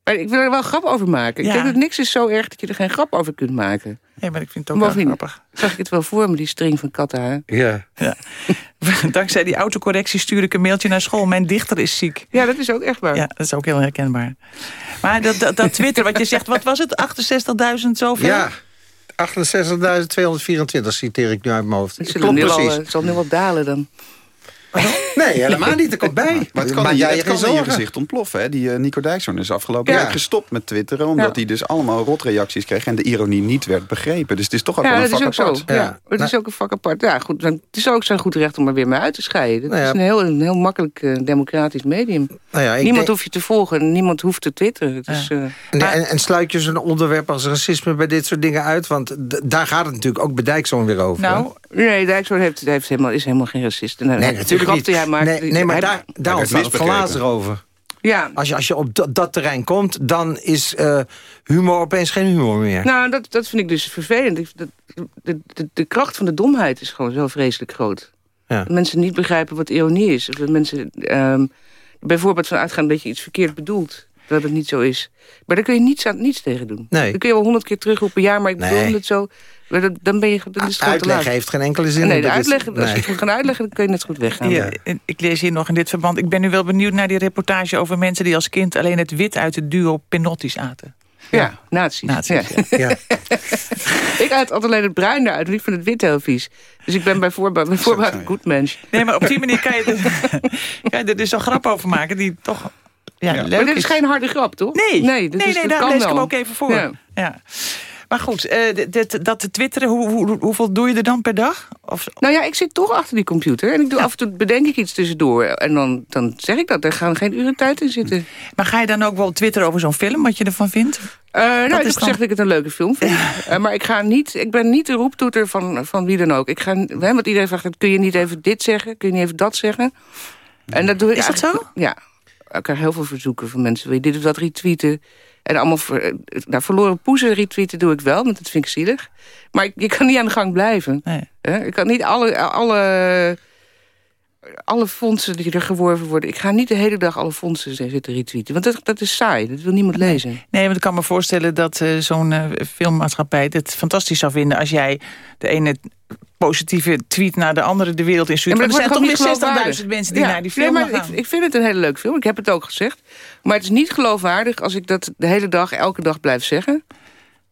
Speaker 10: Maar ik wil er wel grap over maken. Ik denk dat niks is zo erg dat je er geen grap over kunt maken.
Speaker 6: Ja, maar ik vind het ook wel grappig.
Speaker 10: Zag ik het wel voor me, die string van kattenhaar.
Speaker 8: Ja. ja.
Speaker 6: Dankzij die autocorrectie stuur ik een mailtje naar school. Mijn dichter is ziek.
Speaker 10: Ja, dat is ook echt waar.
Speaker 6: Ja, dat is ook heel herkenbaar. Maar dat, dat, dat Twitter, wat je zegt, wat was het? 68.000 zoveel?
Speaker 8: Ja. 68.224 citeer ik nu uit mijn hoofd.
Speaker 10: Het, Klopt precies. het zal nu wel dalen dan.
Speaker 8: Nee, helemaal niet. Er komt bij.
Speaker 7: Maar het kan, maar jij het kan in je gezicht ontploffen. Hè? Die uh, Nico Dijkshoorn is afgelopen jaar gestopt met twitteren... omdat hij dus allemaal rotreacties kreeg... en de ironie niet werd begrepen. Dus het is toch ook wel een vak apart.
Speaker 10: Ja, het is ook een vak apart. Ja, goed, het is ook zijn goed recht om er weer mee uit te scheiden. Het nou is een heel, een heel makkelijk uh, democratisch medium. Nou ja, niemand denk... hoeft je te volgen, niemand hoeft te twitteren. Het is, uh,
Speaker 8: en, en, en, sluit je zo'n onderwerp als racisme bij dit soort dingen uit? Want daar gaat het natuurlijk ook bij Dijkshoorn weer over.
Speaker 10: Nou, nee, Dijkshoorn heeft, heeft helemaal, is helemaal geen racist.
Speaker 8: Nee, nee natuurlijk niet nee, nee, maar daar, daar glazen over.
Speaker 10: Ja.
Speaker 8: Als je, als je op dat, dat terrein komt, dan is uh, humor opeens geen humor meer.
Speaker 10: Nou, dat, dat vind ik dus vervelend. De, de, de, de kracht van de domheid is gewoon zo vreselijk groot. Ja. Mensen niet begrijpen wat ironie is. Of dat mensen um, bijvoorbeeld van uitgaan dat je iets verkeerd bedoelt. Dat het niet zo is. Maar daar kun je niets, aan, niets tegen doen.
Speaker 8: Nee.
Speaker 10: Dan kun je wel honderd keer terugroepen, ja, maar ik bedoel nee. het zo. Maar dan ben je, dan is het
Speaker 8: Uitleg heeft geen enkele zin.
Speaker 10: Nee, de uitleg, is, als je het moet gaan uitleggen, dan kun je net goed weggaan.
Speaker 6: Ja, ik lees hier nog in dit verband. Ik ben nu wel benieuwd naar die reportage over mensen... die als kind alleen het wit uit het duo Pinotti's aten.
Speaker 10: Ja, ja nazi's.
Speaker 6: nazi's
Speaker 10: ja. ja. ik uit altijd alleen het bruin eruit, ik vind het wit heel vies. Dus ik ben bijvoorbeeld, bijvoorbeeld een goed mens.
Speaker 6: Nee, maar op die manier kan je, er, kan je er dus een grap over maken die toch ja, leuk
Speaker 10: Maar dit is, geen harde grap, toch?
Speaker 6: Nee,
Speaker 10: nee,
Speaker 6: nee, is, nee daar lees ik hem ook even voor. ja. Maar goed, uh, dit, dat twitteren, hoe, hoe, hoeveel doe je er dan per dag? Of...
Speaker 10: Nou ja, ik zit toch achter die computer. En ik doe af en toe bedenk ik iets tussendoor. En dan, dan zeg ik dat. Er gaan geen uren tijd in zitten.
Speaker 6: Maar ga je dan ook wel twitteren over zo'n film, wat je ervan vindt?
Speaker 10: Uh, nou, ik heb gezegd dat ik het een leuke film vind. uh, maar ik, ga niet, ik ben niet de roeptoeter van, van wie dan ook. Ik ga, hè, want iedereen vraagt, kun je niet even dit zeggen? Kun je niet even dat zeggen? En dat doe ik
Speaker 6: Is dat zo?
Speaker 10: Ja. Ik krijg heel veel verzoeken van mensen. Wil je dit of dat retweeten? En allemaal ver, nou, verloren poezen retweeten doe ik wel, want dat vind ik zielig. Maar ik, je kan niet aan de gang blijven. Nee. Ik kan niet alle, alle, alle fondsen die er geworven worden... ik ga niet de hele dag alle fondsen zitten retweeten. Want dat, dat is saai, dat wil niemand lezen.
Speaker 6: Nee, want ik kan me voorstellen dat uh, zo'n uh, filmmaatschappij... het fantastisch zou vinden als jij de ene positieve tweet naar de andere de wereld instuurt. Ja, maar, er zijn toch weer 60.000 mensen die naar die film nee, maar
Speaker 10: gaan. Ik, ik, vind het een hele leuk film. Ik heb het ook gezegd. Maar het is niet geloofwaardig als ik dat de hele dag, elke dag blijf zeggen.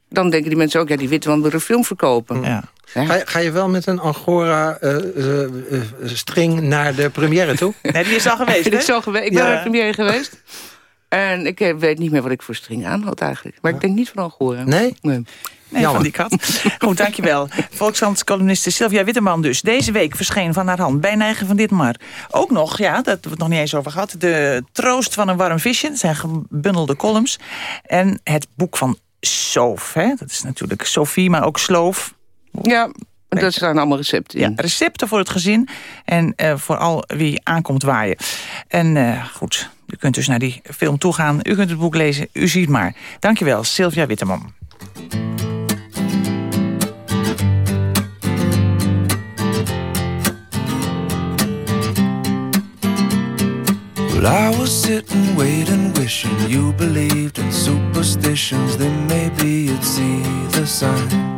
Speaker 10: Dan denken die mensen ook, ja, die witman wil een film verkopen.
Speaker 8: Ja. Ga, ga, je wel met een Angora uh, uh, string naar de première toe?
Speaker 6: nee, die is al geweest,
Speaker 10: hè? is al geweest. Ik ben naar de première geweest. En ik weet niet meer wat ik voor string aan had eigenlijk. Maar ik denk niet van Angora.
Speaker 8: Nee?
Speaker 10: Nee.
Speaker 6: Nee, van die kat. Goed, dankjewel. Volkskrant-columniste Sylvia Witteman dus. Deze week verscheen van haar hand, bijna van dit maar. Ook nog, ja, dat hebben we het nog niet eens over gehad... de troost van een warm visje, dat zijn gebundelde columns. En het boek van Soof, hè? dat is natuurlijk Sophie, maar ook Sloof.
Speaker 10: Ja, dat zijn allemaal recepten
Speaker 6: Ja, recepten voor het gezin en uh, voor al wie aankomt waaien. En uh, goed, u kunt dus naar die film toegaan. U kunt het boek lezen, u ziet maar. Dankjewel, Sylvia Witteman. Well, I was sitting, waiting, wishing you believed in superstitions. Then maybe you'd see the signs.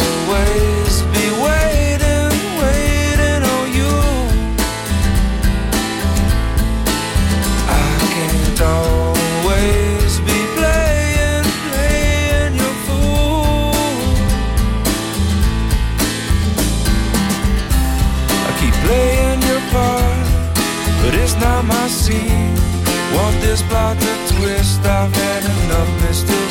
Speaker 11: not my scene. Want this plot to twist? I've had enough mystery.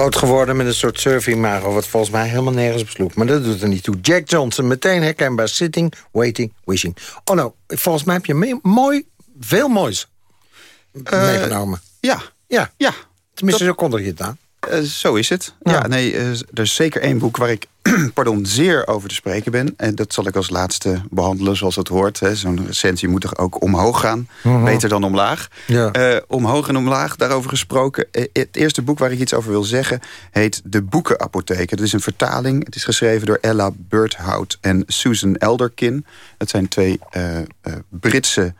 Speaker 8: Groot geworden met een soort surfing-mago... wat volgens mij helemaal nergens besloeg. Maar dat doet er niet toe. Jack Johnson, meteen herkenbaar. Sitting, waiting, wishing. Oh nou, volgens mij heb je mooi, veel moois
Speaker 7: Eh,
Speaker 8: meegenomen.
Speaker 7: Ja.
Speaker 8: Ja.
Speaker 7: ja.
Speaker 8: Tenminste, zo kondig je het aan.
Speaker 7: Eh, zo is het. Ja, nee, eh, er is zeker één boek waar ik pardon, zeer over te spreken ben. En dat zal ik als laatste behandelen zoals het hoort. Zo'n recensie moet toch ook omhoog gaan.
Speaker 8: Mhm.
Speaker 7: Beter dan omlaag.
Speaker 8: Ja.
Speaker 7: Eh, omhoog en omlaag, daarover gesproken. Het eerste boek waar ik iets over wil zeggen... heet De Boekenapotheker. Dat is een vertaling. Het is geschreven door Ella Burthout en Susan Elderkin. Het zijn twee eh, Britse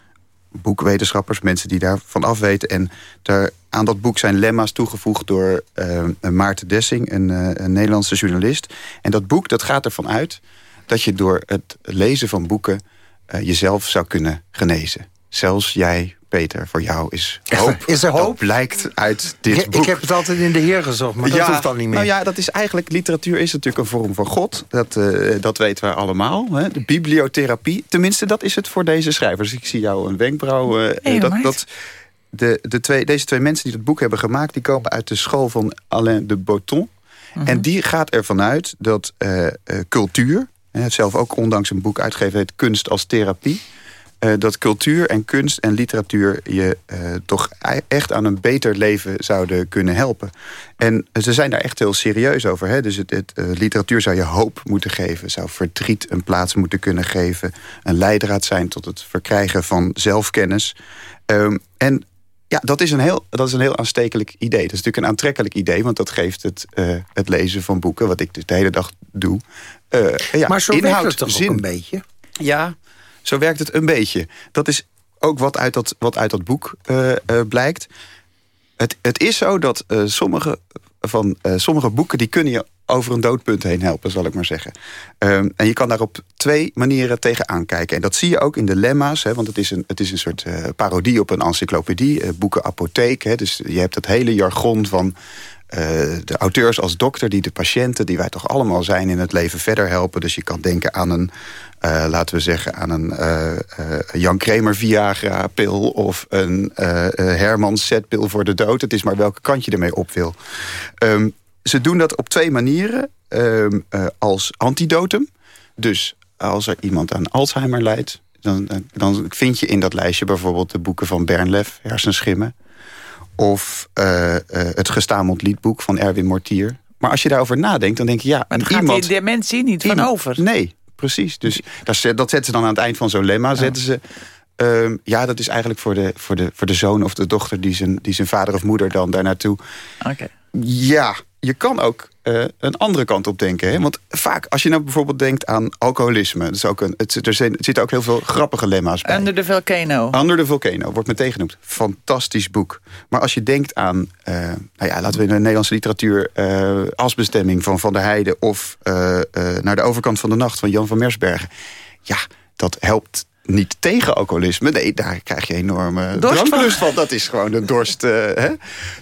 Speaker 7: boekwetenschappers, mensen die daarvan afweten. En daar, aan dat boek zijn lemma's toegevoegd door eh, Maarten Dessing, een, eh, een Nederlandse journalist. En dat boek dat gaat ervan uit dat je door het lezen van boeken eh, jezelf zou kunnen genezen. Zelfs jij, Peter, voor jou is hoop.
Speaker 8: Is er hoop?
Speaker 7: Dat blijkt uit dit
Speaker 8: Ik,
Speaker 7: boek.
Speaker 8: ik heb het altijd in de Heer gezocht, maar dat hoeft dan niet meer.
Speaker 7: Nou ja, dat is eigenlijk, literatuur is natuurlijk een vorm van God. Dat, eh, dat weten we allemaal. Hè? De bibliotherapie, tenminste dat is het voor deze schrijvers. Ik zie jou een wenkbrauw. eh,
Speaker 6: Hey,
Speaker 7: dat, dat, de, de twee, deze twee mensen die het boek hebben gemaakt... die komen uit de school van Alain de Botton. En die gaat ervan uit dat eh, eh, cultuur... hij heeft zelf ook ondanks een boek uitgegeven... heet Kunst als therapie... eh, dat cultuur en kunst en literatuur je eh, toch e- echt aan een beter leven zouden kunnen helpen. En ze zijn daar echt heel serieus over. Hè? Dus het, het, eh, literatuur zou je hoop moeten geven, zou verdriet een plaats moeten kunnen geven, een leidraad zijn tot het verkrijgen van zelfkennis. Ehm, en ja, dat is, een heel, dat is een heel aanstekelijk idee. Dat is natuurlijk een aantrekkelijk idee, want dat geeft het, eh, het lezen van boeken, wat ik dus de hele dag doe. eh, ja,
Speaker 8: maar zo
Speaker 7: inhoud,
Speaker 8: werkt het toch
Speaker 7: zin.
Speaker 8: ook een beetje?
Speaker 7: Ja, zo werkt het een beetje. Dat is ook wat uit dat, wat uit dat boek eh, eh, blijkt. Het, het is zo dat eh, sommige, van, sommige boeken... die kunnen je over een doodpunt heen helpen, zal ik maar zeggen. Ehm, en je kan daar op twee manieren tegenaan kijken. En dat zie je ook in de lemma's. Hè, want het is een, het is een soort parodie op een encyclopedie. boeken apotheek. Hè, dus je hebt dat hele jargon van... eh, de auteurs als dokter die de patiënten... die wij toch allemaal zijn in het leven verder helpen. Dus je kan denken aan een, eh, laten we zeggen... aan een eh, Jan Kramer Viagra-pil... of een Herman zetpil voor de dood. Het is maar welke kant je ermee op wil. Ehm, ze doen dat op twee manieren. Ehm, eh, als antidotum. Dus als er iemand aan Alzheimer lijdt... Dan- dan vind je in dat lijstje bijvoorbeeld de boeken van Bernlef... Hersenschimmen. Of eh, eh, het gestameld liedboek van Erwin Mortier. Maar als je daarover nadenkt, dan denk je... ja,
Speaker 6: Maar daar gaat
Speaker 7: iemand,
Speaker 6: die dementie niet van over.
Speaker 7: Nee, precies. Dus dat zetten ze dan aan het eind van zo'n lemma... zetten ze Ehm, ja, dat is eigenlijk voor de, voor, de, voor de zoon of de dochter... die zijn, die zijn vader of moeder dan daar naartoe...
Speaker 6: Oké.
Speaker 7: Ja, je kan ook uh, een andere kant op denken. Hè? Want vaak, als je nou bijvoorbeeld denkt aan alcoholisme... Dat is ook een, het, er, zijn, er zitten ook heel veel grappige lemma's bij.
Speaker 6: Under the Volcano.
Speaker 7: Under the Volcano, wordt meteen genoemd. Fantastisch boek. Maar als je denkt aan, uh, nou ja, laten we in de Nederlandse literatuur... Uh, Asbestemming van Van der Heijden... of Naar de overkant van de nacht van Jan van Mersbergen... ja, dat helpt niet tegen alcoholisme. Nee, daar krijg je enorme dranklust van. Dat is gewoon een dorst. Uh, hè?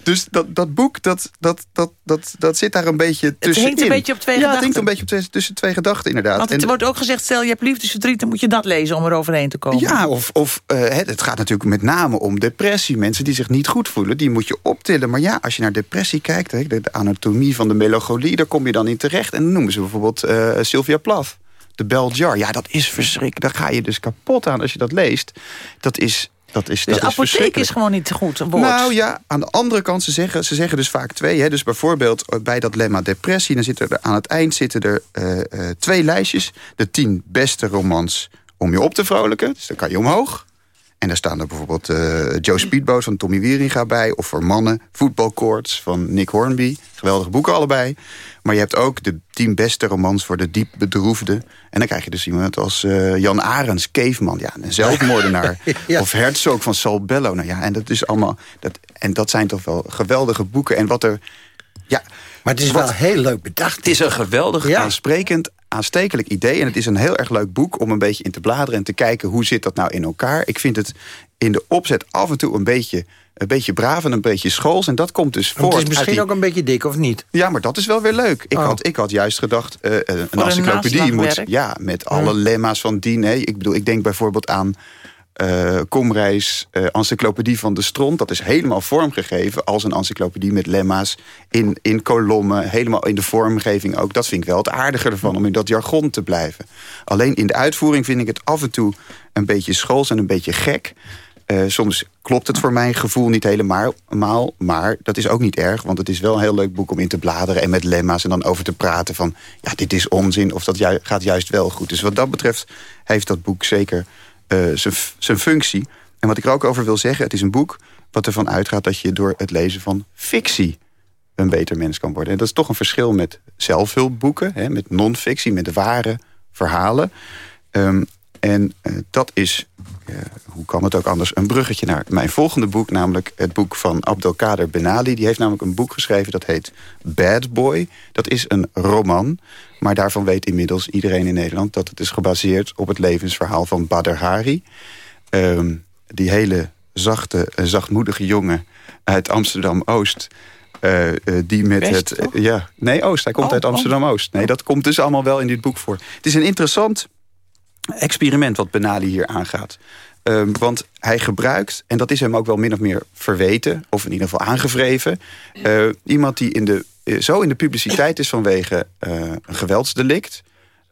Speaker 7: Dus dat, dat boek, dat, dat, dat, dat, dat zit daar een beetje tussen.
Speaker 6: Het hinkt een beetje op twee
Speaker 7: ja,
Speaker 6: gedachten.
Speaker 7: het hinkt een beetje op twee, tussen twee gedachten, inderdaad.
Speaker 6: Want het wordt ook gezegd, stel je hebt liefdesverdriet... dan moet je dat lezen om er overheen te komen.
Speaker 7: Ja, of, of uh, het gaat natuurlijk met name om depressie. Mensen die zich niet goed voelen, die moet je optillen. Maar ja, als je naar depressie kijkt, hè, de anatomie van de melancholie... daar kom je dan in terecht. En dan noemen ze bijvoorbeeld uh, Sylvia Plath de Bell Jar. Ja, dat is verschrikkelijk. Daar ga je dus kapot aan als je dat leest. Dat is... Dat is,
Speaker 6: dus
Speaker 7: dat
Speaker 6: apotheek is, is, gewoon niet goed woord.
Speaker 7: Nou ja, aan de andere kant, ze zeggen, ze zeggen dus vaak twee. Hè. Dus bijvoorbeeld bij dat lemma depressie... dan zitten er aan het eind zitten er uh, uh, twee lijstjes. De tien beste romans om je op te vrolijken. Dus dan kan je omhoog. En daar staan er bijvoorbeeld uh, Joe Speedboat van Tommy Wieringa bij. Of voor mannen, Voetbalkoorts van Nick Hornby. Geweldige boeken allebei. Maar je hebt ook de tien beste romans voor de diep bedroefde. En dan krijg je dus iemand als uh, Jan Arends, Keefman. Ja, een zelfmoordenaar. ja. Of Herzog van Saul Bellow. Nou ja, en dat is allemaal... Dat, en dat zijn toch wel geweldige boeken. En wat er... Ja,
Speaker 8: maar het is
Speaker 7: wat,
Speaker 8: wel heel leuk bedacht.
Speaker 7: Het is een geweldig ja. aansprekend aanstekelijk idee. En het is een heel erg leuk boek om een beetje in te bladeren... en te kijken hoe zit dat nou in elkaar. Ik vind het in de opzet af en toe een beetje, een beetje braaf en een beetje schools. En dat komt dus voor.
Speaker 8: Het is misschien die... ook een beetje dik, of niet?
Speaker 7: Ja, maar dat is wel weer leuk. Ik, oh. had, ik had juist gedacht, uh, een encyclopedie moet... Ja, met alle hmm. lemma's van dien. Nee, ik bedoel, ik denk bijvoorbeeld aan... Uh, Komreis, uh, Encyclopedie van de Stront. Dat is helemaal vormgegeven als een encyclopedie met lemma's in, in kolommen. Helemaal in de vormgeving ook. Dat vind ik wel het aardige ervan, om in dat jargon te blijven. Alleen in de uitvoering vind ik het af en toe een beetje schools en een beetje gek. Uh, soms klopt het voor mijn gevoel niet helemaal, maar dat is ook niet erg. Want het is wel een heel leuk boek om in te bladeren en met lemma's en dan over te praten van... ja, dit is onzin of dat gaat juist wel goed. Dus wat dat betreft heeft dat boek zeker zijn functie. En wat ik er ook over wil zeggen, het is een boek wat ervan uitgaat... dat je door het lezen van fictie een beter mens kan worden. En dat is toch een verschil met zelfhulpboeken, hè, met non-fictie, met ware verhalen. Um, en uh, dat is, uh, hoe kan het ook anders, een bruggetje naar mijn volgende boek... namelijk het boek van Abdelkader Benali. Die heeft namelijk een boek geschreven dat heet Bad Boy. Dat is een roman, maar daarvan weet inmiddels iedereen in Nederland... dat het is gebaseerd op het levensverhaal van Badr Hari. Um, die hele zachte, uh, zachtmoedige jongen uit Amsterdam-Oost... Uh, uh, die met het... Uh, ja, nee, Oost. Hij komt
Speaker 6: oh,
Speaker 7: uit Amsterdam-Oost. Nee, dat komt dus allemaal wel in dit boek voor. Het is een interessant experiment wat Benali hier aangaat. Um, want hij gebruikt, en dat is hem ook wel min of meer verweten... of in ieder geval aangevreven... Iemand die in de, zo in de publiciteit is vanwege uh, een geweldsdelict...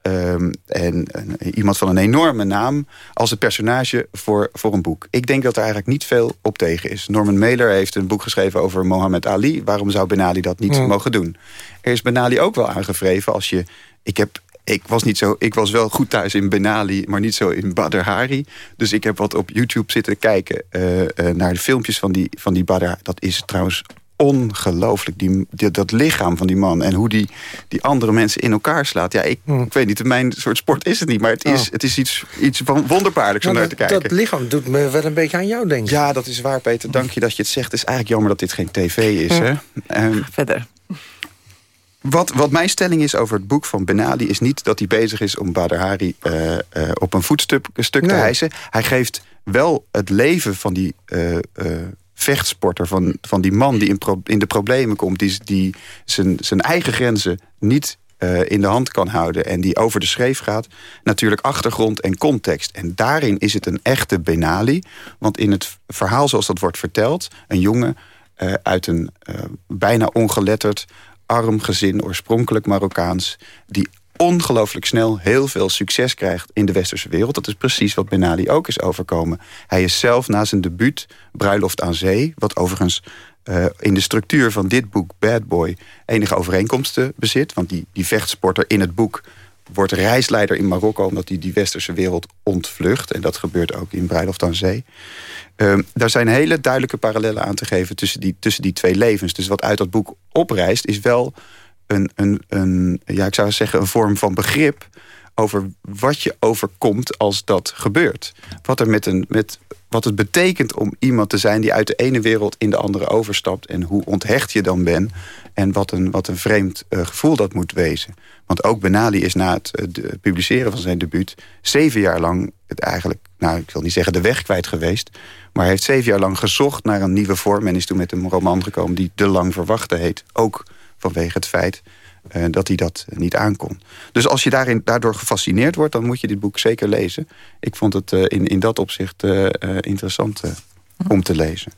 Speaker 7: Um, en iemand van een enorme naam als het personage voor, voor een boek. Ik denk dat er eigenlijk niet veel op tegen is. Norman Mailer heeft een boek geschreven over Mohammed Ali. Waarom zou Ben Ali dat niet mogen doen? Er is Ben Ali ook wel aangevreven als je... Ik heb ik was, niet zo, ik was wel goed thuis in Benali, maar niet zo in Badr Hari. Dus ik heb wat op YouTube zitten kijken uh, uh, naar de filmpjes van die, van die Badr. Dat is trouwens ongelooflijk, die, die, dat lichaam van die man... en hoe die, die andere mensen in elkaar slaat. Ja, ik,
Speaker 8: Hmm.
Speaker 7: ik weet niet, mijn soort sport is het niet... maar het is,
Speaker 8: Oh.
Speaker 7: het is iets, iets van wonderbaarlijks om naar te kijken.
Speaker 8: dat lichaam doet me wel een beetje aan jou denken.
Speaker 7: Ja, dat is waar, Peter. Dank je dat je het zegt. Het is eigenlijk jammer dat dit geen tv is. Hè? Ehm,
Speaker 6: Verder.
Speaker 7: wat, wat mijn stelling is over het boek van Benali... is niet dat hij bezig is om Badr Hari eh, eh, op een voetstuk te
Speaker 8: Nee.
Speaker 7: hijsen. Hij geeft wel het leven van die eh, eh, vechtsporter... Van, van die man die in, in de problemen komt... die, die zijn, zijn eigen grenzen niet eh, in de hand kan houden... en die over de schreef gaat, natuurlijk achtergrond en context. En daarin is het een echte Benali. Want in het verhaal zoals dat wordt verteld... een jongen eh, uit een eh, bijna ongeletterd arm gezin, oorspronkelijk Marokkaans... die ongelooflijk snel heel veel succes krijgt in de westerse wereld. Dat is precies wat Ben Ali ook is overkomen. Hij is zelf na zijn debuut Bruiloft aan Zee... wat overigens eh, in de structuur van dit boek Bad Boy... enige overeenkomsten bezit. Want die, die vechtsporter in het boek wordt reisleider in Marokko... omdat hij die westerse wereld ontvlucht. En dat gebeurt ook in Bruiloft aan Zee. Um, daar zijn hele duidelijke parallellen aan te geven tussen die, tussen die twee levens. Dus wat uit dat boek oprijst is wel een, een, een, ja, ik zou zeggen een vorm van begrip over wat je overkomt als dat gebeurt. Wat, er met een, met, wat het betekent om iemand te zijn die uit de ene wereld in de andere overstapt. En hoe onthecht je dan bent. En wat een, wat een vreemd uh, gevoel dat moet wezen. Want ook Benali is na het uh, publiceren van zijn debuut... zeven jaar lang het eigenlijk, nou ik wil niet zeggen de weg kwijt geweest... maar hij heeft zeven jaar lang gezocht naar een nieuwe vorm... en is toen met een roman gekomen die De Lang Verwachte heet. Ook vanwege het feit uh, dat hij dat niet aankon. Dus als je daarin, daardoor gefascineerd wordt... dan moet je dit boek zeker lezen. Ik vond het uh, in, in dat opzicht uh, interessant om te lezen.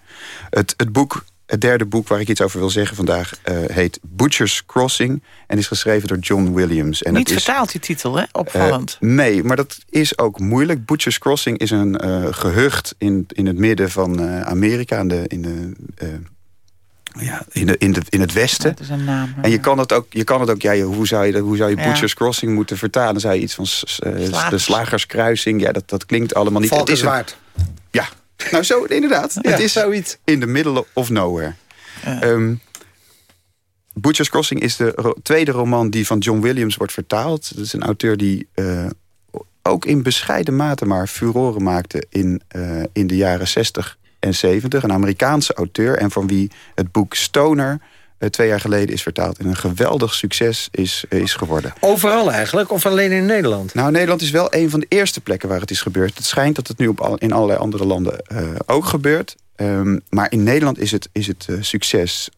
Speaker 7: Het, het boek het derde boek waar ik iets over wil zeggen vandaag heet Butcher's Crossing en is geschreven door John Williams. En
Speaker 6: Niet
Speaker 7: het is,
Speaker 6: vertaald die titel, hè? Opvallend.
Speaker 7: Nee, maar dat is ook moeilijk. Butcher's Crossing is een gehucht in, in het midden van Amerika, in de, in de ja, in, de, in, de, in het Westen.
Speaker 6: Dat is een naam.
Speaker 7: En je kan het ook, je kan het ook ja, hoe zou je, hoe zou je Butcher's Crossing moeten vertalen? Dan zou je iets van eh, de Slagerskruising, ja, dat, dat klinkt allemaal niet.
Speaker 8: Het is waard.
Speaker 7: Ja, nou zo, inderdaad. Het is
Speaker 8: zoiets.
Speaker 7: In de middle of nowhere. Um, Butcher's Crossing is de tweede roman die van John Williams wordt vertaald. Dat is een auteur die eh, ook in bescheiden mate maar furoren maakte in, eh, in de jaren zestig. 1970. Een Amerikaanse auteur en van wie het boek Stoner eh, twee jaar geleden is vertaald en een geweldig succes is, eh, is geworden.
Speaker 8: Overal eigenlijk, of alleen in Nederland?
Speaker 7: Nou, Nederland is wel een van de eerste plekken waar het is gebeurd. Het schijnt dat het nu op al, in allerlei andere landen eh, ook gebeurt. Ehm, maar in Nederland is het, is het succes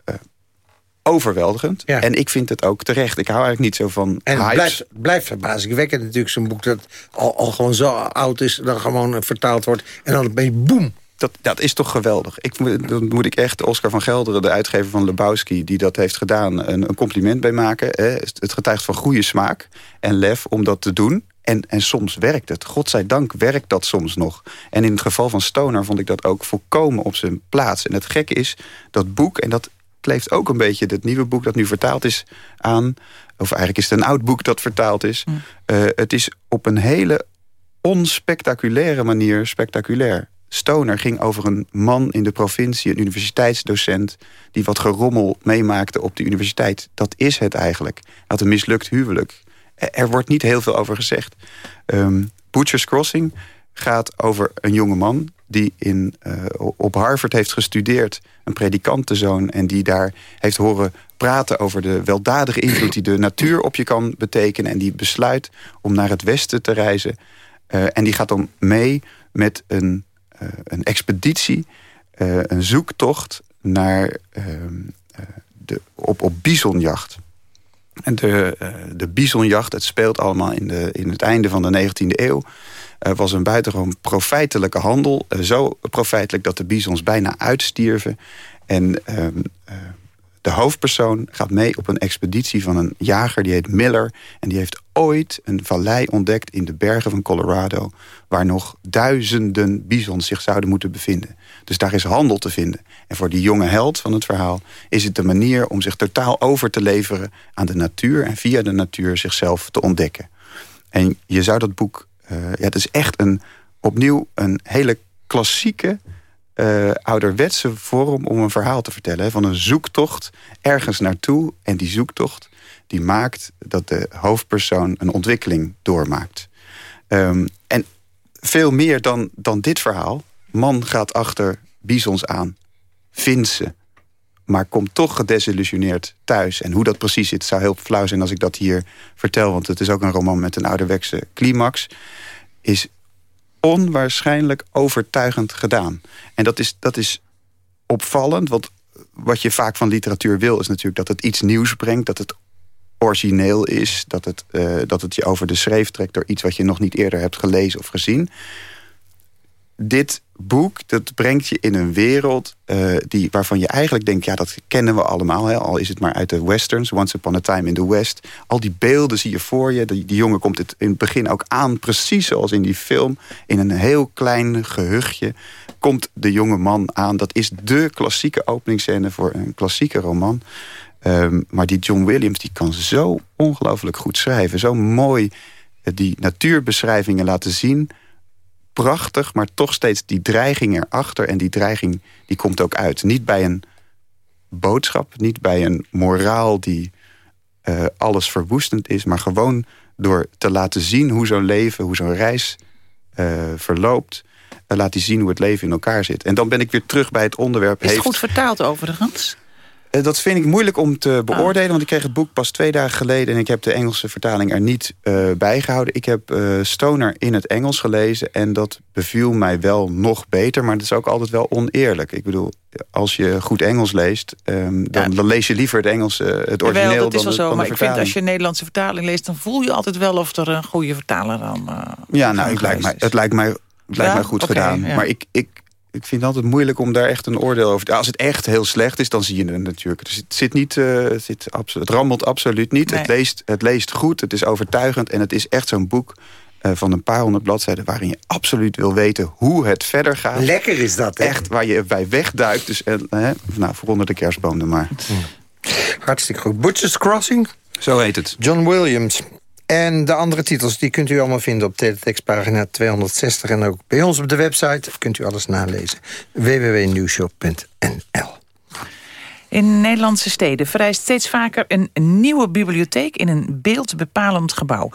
Speaker 7: overweldigend. En ik vind het ook terecht. Ik hou eigenlijk niet zo van
Speaker 8: En het blijft, blijft verbazingwekkend natuurlijk zo'n boek... dat al, al gewoon zo oud is, dan gewoon vertaald wordt... en dan beetje boem,
Speaker 7: dat, dat is toch geweldig. Ik, dan moet ik echt Oscar van Gelderen, de uitgever van Lebowski... die dat heeft gedaan, een, een compliment bij maken. Hè. Het getuigt van goede smaak en lef om dat te doen. En, en soms werkt het. Godzijdank werkt dat soms nog. En in het geval van Stoner vond ik dat ook volkomen op zijn plaats. En het gekke is, dat boek, en dat kleeft ook een beetje... het nieuwe boek dat nu vertaald is aan... of eigenlijk is het een oud boek dat vertaald is. Mm. Uh, het is op een hele onspectaculaire manier spectaculair. Stoner ging over een man in de provincie, een universiteitsdocent... die wat gerommel meemaakte op de universiteit. Dat is het eigenlijk. Hij had een mislukt huwelijk. Er wordt niet heel veel over gezegd. Um, Butcher's Crossing gaat over een jonge man... die in, uh, op Harvard heeft gestudeerd, een predikantenzoon... en die daar heeft horen praten over de weldadige invloed... die de natuur op je kan betekenen... en die besluit om naar het westen te reizen. Uh, en die gaat dan mee met een een expeditie, uh, een zoektocht naar, uh, de, op, op bisonjacht. En de, de bisonjacht, het speelt allemaal in, de, in het einde van de 19e eeuw... was een buitengewoon profijtelijke handel. zo profijtelijk dat de bisons bijna uitstierven. En ehm, de hoofdpersoon gaat mee op een expeditie van een jager... die heet Miller en die heeft ooit een vallei ontdekt in de bergen van Colorado... waar nog duizenden bisons zich zouden moeten bevinden. Dus daar is handel te vinden. En voor die jonge held van het verhaal is het de manier... om zich totaal over te leveren aan de natuur... en via de natuur zichzelf te ontdekken. En je zou dat boek... Uh, ja, het is echt een, opnieuw een hele klassieke uh, ouderwetse vorm om een verhaal te vertellen. Van een zoektocht ergens naartoe. En die zoektocht die maakt dat de hoofdpersoon een ontwikkeling doormaakt. Um, en veel meer dan, dan dit verhaal. Man gaat achter bisons aan, vindt ze, maar komt toch gedesillusioneerd thuis. En hoe dat precies zit, zou heel flauw zijn als ik dat hier vertel... want het is ook een roman met een ouderwetse climax... is onwaarschijnlijk overtuigend gedaan. En dat is, dat is opvallend, want wat je vaak van literatuur wil... is natuurlijk dat het iets nieuws brengt, dat het origineel is... dat het, uh, dat het je over de schreef trekt door iets wat je nog niet eerder hebt gelezen of gezien. Dit boek, dat brengt je in een wereld uh, die, waarvan je eigenlijk denkt... ja, dat kennen we allemaal, hè? al is het maar uit de westerns. Once Upon a Time in the West. Al die beelden zie je voor je. Die, die jongen komt het in het begin ook aan, precies zoals in die film. In een heel klein gehuchtje komt de jonge man aan. Dat is de klassieke openingsscène voor een klassieke roman. Ehm, maar die John Williams die kan zo ongelooflijk goed schrijven. Zo mooi eh, die natuurbeschrijvingen laten zien. Prachtig, maar toch steeds die dreiging erachter. En die dreiging die komt ook uit. Niet bij een boodschap, niet bij een moraal die uh, alles verwoestend is... maar gewoon door te laten zien hoe zo'n leven, hoe zo'n reis uh, verloopt... Uh, laat hij zien hoe het leven in elkaar zit. En dan ben ik weer terug bij het onderwerp...
Speaker 6: Is het heeft... goed vertaald overigens?
Speaker 7: Uh, dat vind ik moeilijk om te beoordelen, want ik kreeg het boek pas twee dagen geleden... en ik heb de Engelse vertaling er niet uh, bij gehouden. Ik heb uh, Stoner in het Engels gelezen en dat beviel mij wel nog beter... maar dat is ook altijd wel oneerlijk. Ik bedoel, als je goed Engels leest, um, dan, ja. dan, lees je liever het Engelse, het origineel
Speaker 6: Jawel, dat is wel zo,
Speaker 7: dan
Speaker 6: maar
Speaker 7: de
Speaker 6: ik vind als je een Nederlandse vertaling leest... dan voel je altijd wel of er een goede vertaler dan...
Speaker 7: ja, nou, het lijkt, mij, het lijkt mij, het lijkt
Speaker 6: Ja?
Speaker 7: mij goed gedaan.
Speaker 6: ja.
Speaker 7: Maar ik... ik ik vind het altijd moeilijk om daar echt een oordeel over te... Als het echt heel slecht is, dan zie je het natuurlijk. Dus het, zit niet, uh, het, zit het rammelt absoluut niet.
Speaker 6: Nee.
Speaker 7: Het, leest, het leest goed, het is overtuigend... en het is echt zo'n boek uh, van een paar honderd bladzijden... waarin je absoluut wil weten hoe het verder gaat.
Speaker 8: Lekker is dat, hè?
Speaker 7: Echt, waar je bij wegduikt. Dus, uh, nou, voor onder de kerstboom dan maar.
Speaker 8: Hartstikke goed. Butcher's Crossing?
Speaker 7: Zo heet het.
Speaker 8: John Williams. En de andere titels die kunt u allemaal vinden op teletextpagina 260... en ook bij ons op de website kunt u alles nalezen. www.nieuwshop.nl
Speaker 6: In Nederlandse steden vereist steeds vaker een nieuwe bibliotheek... in een beeldbepalend gebouw.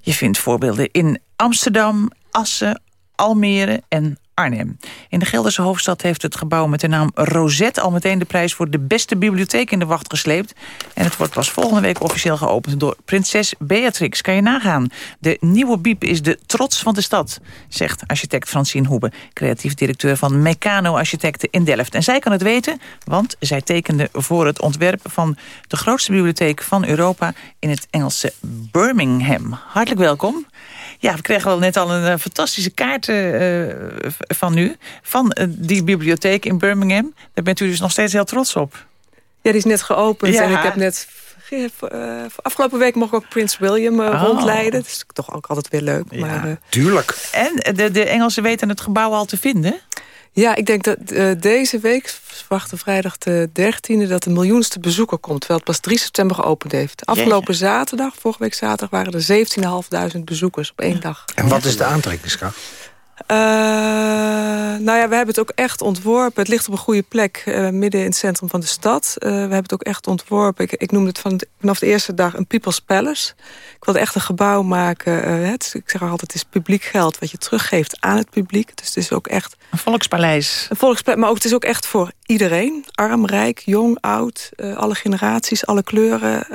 Speaker 6: Je vindt voorbeelden in Amsterdam, Assen, Almere en In de Gelderse hoofdstad heeft het gebouw met de naam Rosette... al meteen de prijs voor de beste bibliotheek in de wacht gesleept. En het wordt pas volgende week officieel geopend door prinses Beatrix. Kan je nagaan. De nieuwe biep is de trots van de stad, zegt architect Francine Hoebe... creatief directeur van Meccano Architecten in Delft. En zij kan het weten, want zij tekende voor het ontwerp... van de grootste bibliotheek van Europa in het Engelse Birmingham. Hartelijk welkom. Ja, we kregen wel net al een uh, fantastische kaart uh, van u. Van uh, die bibliotheek in Birmingham. Daar bent u dus nog steeds heel trots op.
Speaker 12: Ja, die is net geopend.
Speaker 6: Ja.
Speaker 12: En ik heb net... afgelopen week mocht ik ook Prins William
Speaker 6: Oh.
Speaker 12: rondleiden. Dat is toch ook altijd weer leuk.
Speaker 6: Ja.
Speaker 12: Maar,
Speaker 8: Tuurlijk.
Speaker 6: En de, de Engelsen weten het gebouw al te vinden?
Speaker 12: Ja, ik denk dat uh, deze week, verwachten vrijdag de 13e... dat de miljoenste bezoeker komt, terwijl het pas 3 september geopend heeft. Afgelopen
Speaker 8: Jeetje.
Speaker 12: zaterdag, vorige week zaterdag... waren er 17.500 bezoekers op één dag.
Speaker 8: En wat is de aantrekkingskracht?
Speaker 12: Uh, nou ja, we hebben het ook echt ontworpen. Het ligt op een goede plek, uh, midden in het centrum van de stad. Uh, we hebben het ook echt ontworpen. Ik, ik noemde het van, vanaf de eerste dag een People's Palace. Ik wilde echt een gebouw maken. Het, ik zeg altijd, het is publiek geld wat je teruggeeft aan het publiek. Dus het is ook echt...
Speaker 6: Een volkspaleis.
Speaker 12: Een volkspaleis, maar ook, het is ook echt voor iedereen. Arm, rijk, jong, oud, alle generaties, alle kleuren...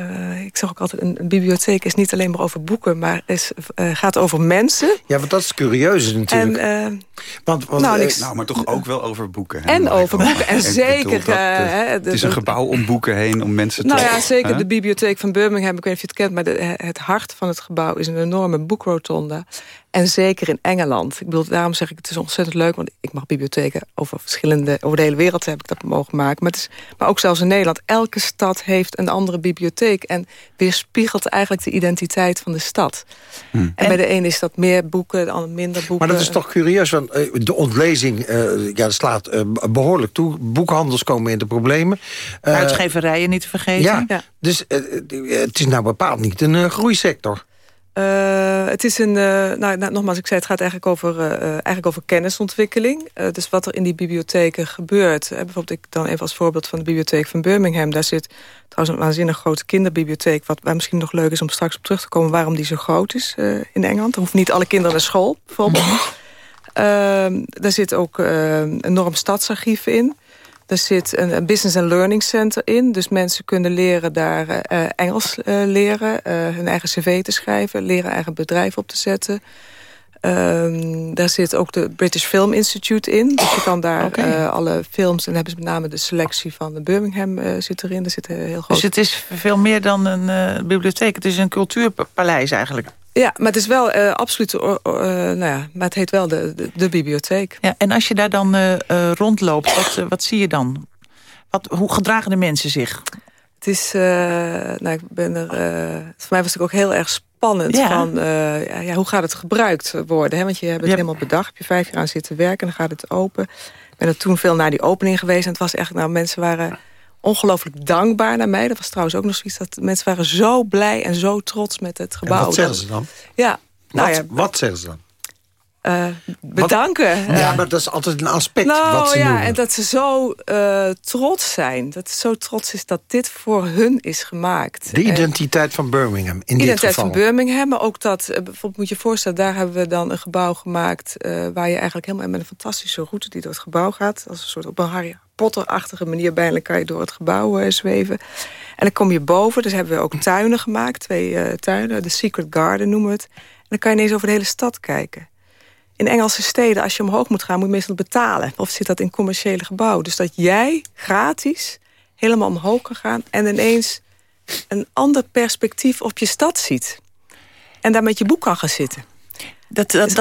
Speaker 12: Uh, ik zeg ook altijd, een, een, bibliotheek is niet alleen maar over boeken... maar is, uh, gaat over mensen.
Speaker 8: Ja, want dat is curieus natuurlijk.
Speaker 12: En, uh,
Speaker 8: want, want,
Speaker 7: nou, niks, nou, maar toch ook wel over boeken.
Speaker 12: Hè, en over boeken, en zeker...
Speaker 7: Bedoel, dat, het, het is een gebouw om boeken heen, om mensen te...
Speaker 12: Nou ja, zeker. Hè? De bibliotheek van Birmingham, ik weet niet of je het kent... maar de, het hart van het gebouw is een enorme boekrotonde. En zeker in Engeland. Ik bedoel, daarom zeg ik, het is ontzettend leuk... want ik mag bibliotheken over verschillende... over de hele wereld heb ik dat mogen maken. Maar, het is, maar ook zelfs in Nederland. Elke stad heeft een andere bibliotheek... en weerspiegelt eigenlijk de identiteit van de stad. Hmm. En, en, bij de een is dat meer boeken, de ander minder boeken.
Speaker 8: Maar dat is toch curieus, want uh, de ontlezing uh, ja, dat slaat uh, behoorlijk toe. Boekhandels komen in de problemen.
Speaker 6: Uitgeverijen niet te vergeten.
Speaker 8: Ja, ja. dus het is nou bepaald niet een groeisector.
Speaker 12: Uh, het is een, uh, nou, nou, nogmaals, ik zei, het gaat eigenlijk over, uh, eigenlijk over kennisontwikkeling. dus wat er in die bibliotheken gebeurt. bijvoorbeeld, ik dan even als voorbeeld van de bibliotheek van Birmingham. Daar zit trouwens een waanzinnig grote kinderbibliotheek. Wat waar misschien nog leuk is om straks op terug te komen waarom die zo groot is in Engeland. Er hoeven niet alle kinderen naar school, bijvoorbeeld. Ehm, daar zit ook een enorm stadsarchief in. Er zit een, een, business and learning center in. Dus mensen kunnen leren daar uh, Engels uh, leren. Uh, hun eigen cv te schrijven. Leren eigen bedrijf op te zetten. Um, daar zit ook de British Film Institute in. Dus je kan daar okay. alle films... en hebben ze met name de selectie van de Birmingham zit erin. Er zit heel groot...
Speaker 6: Dus het is veel meer dan een bibliotheek. Het is een cultuurpaleis eigenlijk.
Speaker 12: Ja, maar het is wel uh, absoluut, uh, nou ja, maar het heet wel de, de, de bibliotheek.
Speaker 6: Ja, en als je daar dan rondloopt, wat, wat zie je dan? Wat, hoe gedragen de mensen zich?
Speaker 12: Het is, nou, ik ben er, voor mij was het ook heel erg spannend. Ja. Van, ja, ja, hoe gaat het gebruikt worden? Hè? Want je hebt het ja. helemaal bedacht, heb je vijf jaar aan zitten werken... en dan gaat het open. Ik ben er toen veel naar die opening geweest... en het was echt, nou, mensen waren ongelooflijk dankbaar naar mij. Dat was trouwens ook nog zoiets dat mensen waren zo blij en zo trots met het gebouw.
Speaker 8: En wat zeggen ze dan?
Speaker 12: Ja, nou
Speaker 8: wat,
Speaker 12: ja,
Speaker 8: wat zeggen ze dan?
Speaker 12: eh, bedanken.
Speaker 8: Ja,
Speaker 12: Eh,
Speaker 8: maar dat is altijd een aspect
Speaker 12: nou
Speaker 8: wat ze
Speaker 12: ja,
Speaker 8: noemen.
Speaker 12: en dat ze zo eh, trots zijn. Dat ze zo trots is dat dit voor hun is gemaakt.
Speaker 8: De
Speaker 12: En-
Speaker 8: identiteit van Birmingham, in dit
Speaker 12: identiteit van Birmingham, maar ook dat, eh, bijvoorbeeld moet je je voorstellen, daar hebben we dan een gebouw gemaakt eh, waar je eigenlijk helemaal met een fantastische route die door het gebouw gaat, als een soort op een Potter-achtige manier bijna kan je door het gebouw eh, zweven. En dan kom je boven, dus hebben we ook tuinen gemaakt, twee eh, tuinen, de Secret Garden noemen we het. En dan kan je ineens over de hele stad kijken. In Engelse steden, als je omhoog moet gaan, moet je meestal betalen. Of zit dat in commerciële gebouwen. Dus dat jij gratis helemaal omhoog kan gaan... en ineens een ander perspectief op je stad ziet. En daar met je boek kan gaan zitten.
Speaker 6: Dat, dat,
Speaker 12: is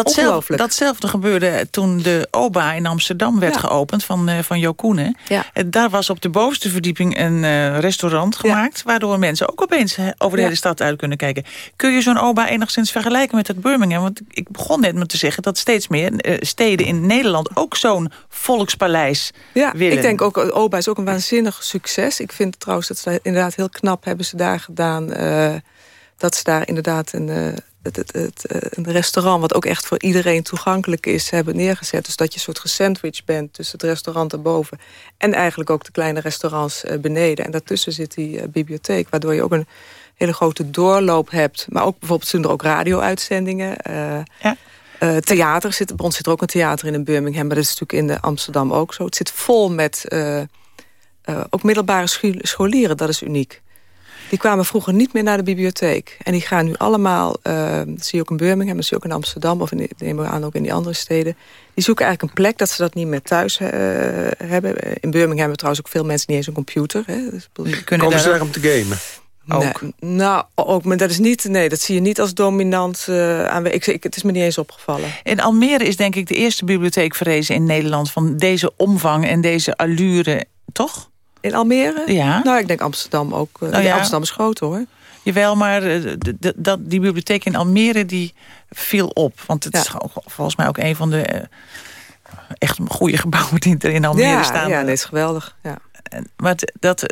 Speaker 6: datzelfde, gebeurde toen de OBA in Amsterdam werd
Speaker 12: Ja.
Speaker 6: geopend van, eh, van Jo Koenen.
Speaker 12: Ja.
Speaker 6: En Daar was op de bovenste verdieping een eh, restaurant gemaakt... waardoor mensen ook opeens eh, over de hele stad uit kunnen kijken. Kun je zo'n OBA enigszins vergelijken met het Birmingham? Want ik begon net met te zeggen dat steeds meer eh, steden in Nederland... ook zo'n volkspaleis
Speaker 12: Ja,
Speaker 6: willen.
Speaker 12: ik denk ook, OBA is ook een waanzinnig succes. Ik vind trouwens dat ze inderdaad heel knap hebben ze daar gedaan. eh, dat ze daar inderdaad een, eh, het, het, het, eh, een restaurant... wat ook echt voor iedereen toegankelijk is, hebben neergezet. Dus dat je een soort gesandwiched bent tussen het restaurant erboven... en eigenlijk ook de kleine restaurants eh, beneden. En daartussen zit die eh, bibliotheek, waardoor je ook een hele grote doorloop hebt. Maar ook bijvoorbeeld zijn er ook radio-uitzendingen... eh, theater zit, bij ons zit er ook een theater in in Birmingham, maar dat is natuurlijk in Amsterdam ook zo. Het zit vol met eh, ook middelbare scholieren, dat is uniek. Die kwamen vroeger niet meer naar de bibliotheek. En die gaan nu allemaal, eh, dat zie je ook in Birmingham, dat zie je ook in Amsterdam... of in, we aan ook in die andere steden. Die zoeken eigenlijk een plek dat ze dat niet meer thuis eh, hebben. In Birmingham hebben trouwens ook veel mensen niet eens een computer. Hè. Dus,
Speaker 8: Komen ze daar om te gamen?
Speaker 12: ook. nou, ook, maar dat is niet, nee, dat zie je niet als dominant uh, aanwezig. Ik, ik, het is me niet eens opgevallen.
Speaker 6: In Almere is denk ik de eerste bibliotheek verrezen in Nederland... van deze omvang en deze allure, toch?
Speaker 12: In Almere?
Speaker 6: Ja.
Speaker 12: Nou, ik denk Amsterdam ook. Uh,
Speaker 6: Nou ja.
Speaker 12: Amsterdam is groot hoor.
Speaker 6: Jawel, maar dat, die bibliotheek in Almere die viel op. Want het
Speaker 12: Ja.
Speaker 6: is volgens mij ook een van de uh, echt goede gebouwen die er in Almere
Speaker 12: ja,
Speaker 6: staan.
Speaker 12: Ja, nee, is geweldig. Ja.
Speaker 6: Maar dat,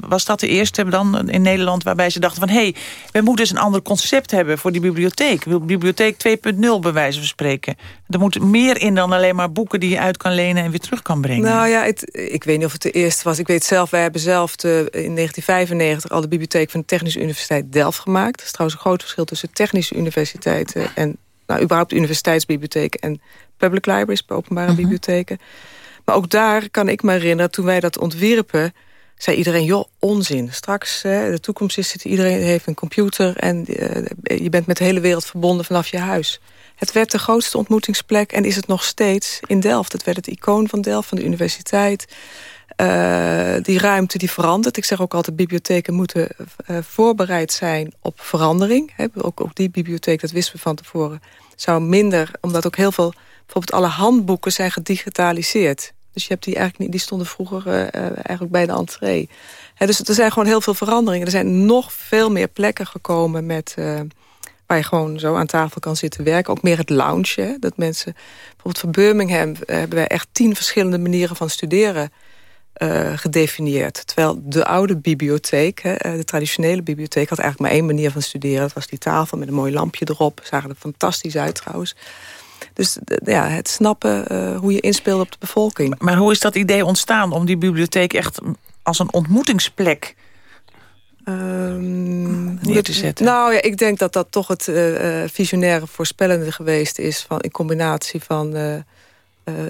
Speaker 6: was dat de eerste dan in Nederland waarbij ze dachten van... hé, hey, we moeten eens een ander concept hebben voor die bibliotheek. Bibliotheek 2.0 bij wijze van spreken. Er moet meer in dan alleen maar boeken die je uit kan lenen en weer terug kan brengen.
Speaker 12: Nou ja, het, ik weet niet of het de eerste was. Ik weet zelf, wij hebben zelf de, in 1995 al de bibliotheek van de Technische Universiteit Delft gemaakt. Dat is trouwens een groot verschil tussen technische universiteiten en nou, überhaupt universiteitsbibliotheken en public libraries, openbare
Speaker 6: Mhm.
Speaker 12: bibliotheken. Maar ook daar kan ik me herinneren, toen wij dat ontwierpen, zei iedereen, joh, onzin. Straks, de toekomst is het, iedereen heeft een computer... en eh, je bent met de hele wereld verbonden vanaf je huis. Het werd de grootste ontmoetingsplek en is het nog steeds in Delft. Het werd het icoon van Delft, van de universiteit. Eh, die ruimte die verandert. Ik zeg ook altijd, bibliotheken moeten eh, voorbereid zijn op verandering. Ook, ook die bibliotheek, dat wisten we van tevoren, zou minder... omdat ook heel veel, bijvoorbeeld alle handboeken zijn gedigitaliseerd. Dus je hebt die eigenlijk niet, die stonden vroeger eh, eh, eigenlijk bij de entree. Dus er zijn gewoon heel veel veranderingen. Er zijn nog veel meer plekken gekomen met, eh, waar je gewoon zo aan tafel kan zitten werken. Ook meer het lounge. Dat mensen, bijvoorbeeld voor Birmingham hebben wij echt tien verschillende manieren van studeren gedefinieerd. Terwijl de oude bibliotheek, de traditionele bibliotheek... had eigenlijk maar één manier van studeren. Dat was die tafel met een mooi lampje erop. Zagen er fantastisch uit trouwens. Dus ja, het snappen eh, hoe je inspeelt op de bevolking.
Speaker 6: Maar hoe is dat idee ontstaan om die bibliotheek echt als een ontmoetingsplek
Speaker 12: Ehm,
Speaker 6: neer te zetten?
Speaker 12: Nou ja, ik denk dat dat toch het eh, eh, visionaire voorspellende geweest is... Van, in combinatie van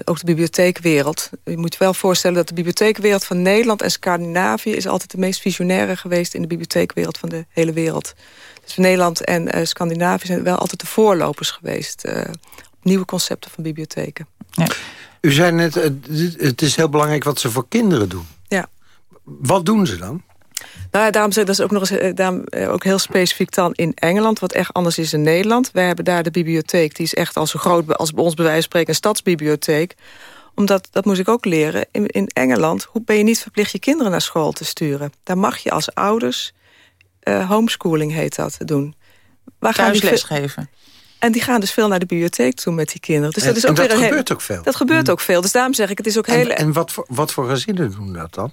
Speaker 12: ook de bibliotheekwereld. Je moet je wel voorstellen dat de bibliotheekwereld van Nederland en Scandinavië... is altijd de meest visionaire geweest in de bibliotheekwereld van de hele wereld. Dus Nederland en Scandinavië zijn wel altijd de voorlopers geweest... nieuwe concepten van bibliotheken.
Speaker 8: U zei net, eh, het is heel belangrijk wat ze voor kinderen doen.
Speaker 12: Ja.
Speaker 8: Wat doen ze dan?
Speaker 12: Nou, ja, daarom zeg ik, dat is ook nog eens eh, daarom, eh, ook heel specifiek dan in Engeland, wat echt anders is in Nederland. Wij hebben daar de bibliotheek, die is echt al zo groot als bij ons bij wijze van spreken een stadsbibliotheek. Omdat, dat moest ik ook leren, in, in Engeland hoe ben je niet verplicht je kinderen naar school te sturen. Daar mag je als ouders, eh, homeschooling heet dat, doen. Waar gaan die
Speaker 6: thuisles geven?
Speaker 12: En die gaan dus veel naar de bibliotheek toe met die kinderen. Dus
Speaker 8: En-
Speaker 12: dat is
Speaker 8: en
Speaker 12: ook
Speaker 8: dat
Speaker 12: weer een
Speaker 8: gebeurt ook veel.
Speaker 12: Dat gebeurt ook veel. Dus daarom zeg ik, het is ook
Speaker 8: En,
Speaker 12: hele...
Speaker 8: en wat, voor, wat voor gezinnen doen dat dan?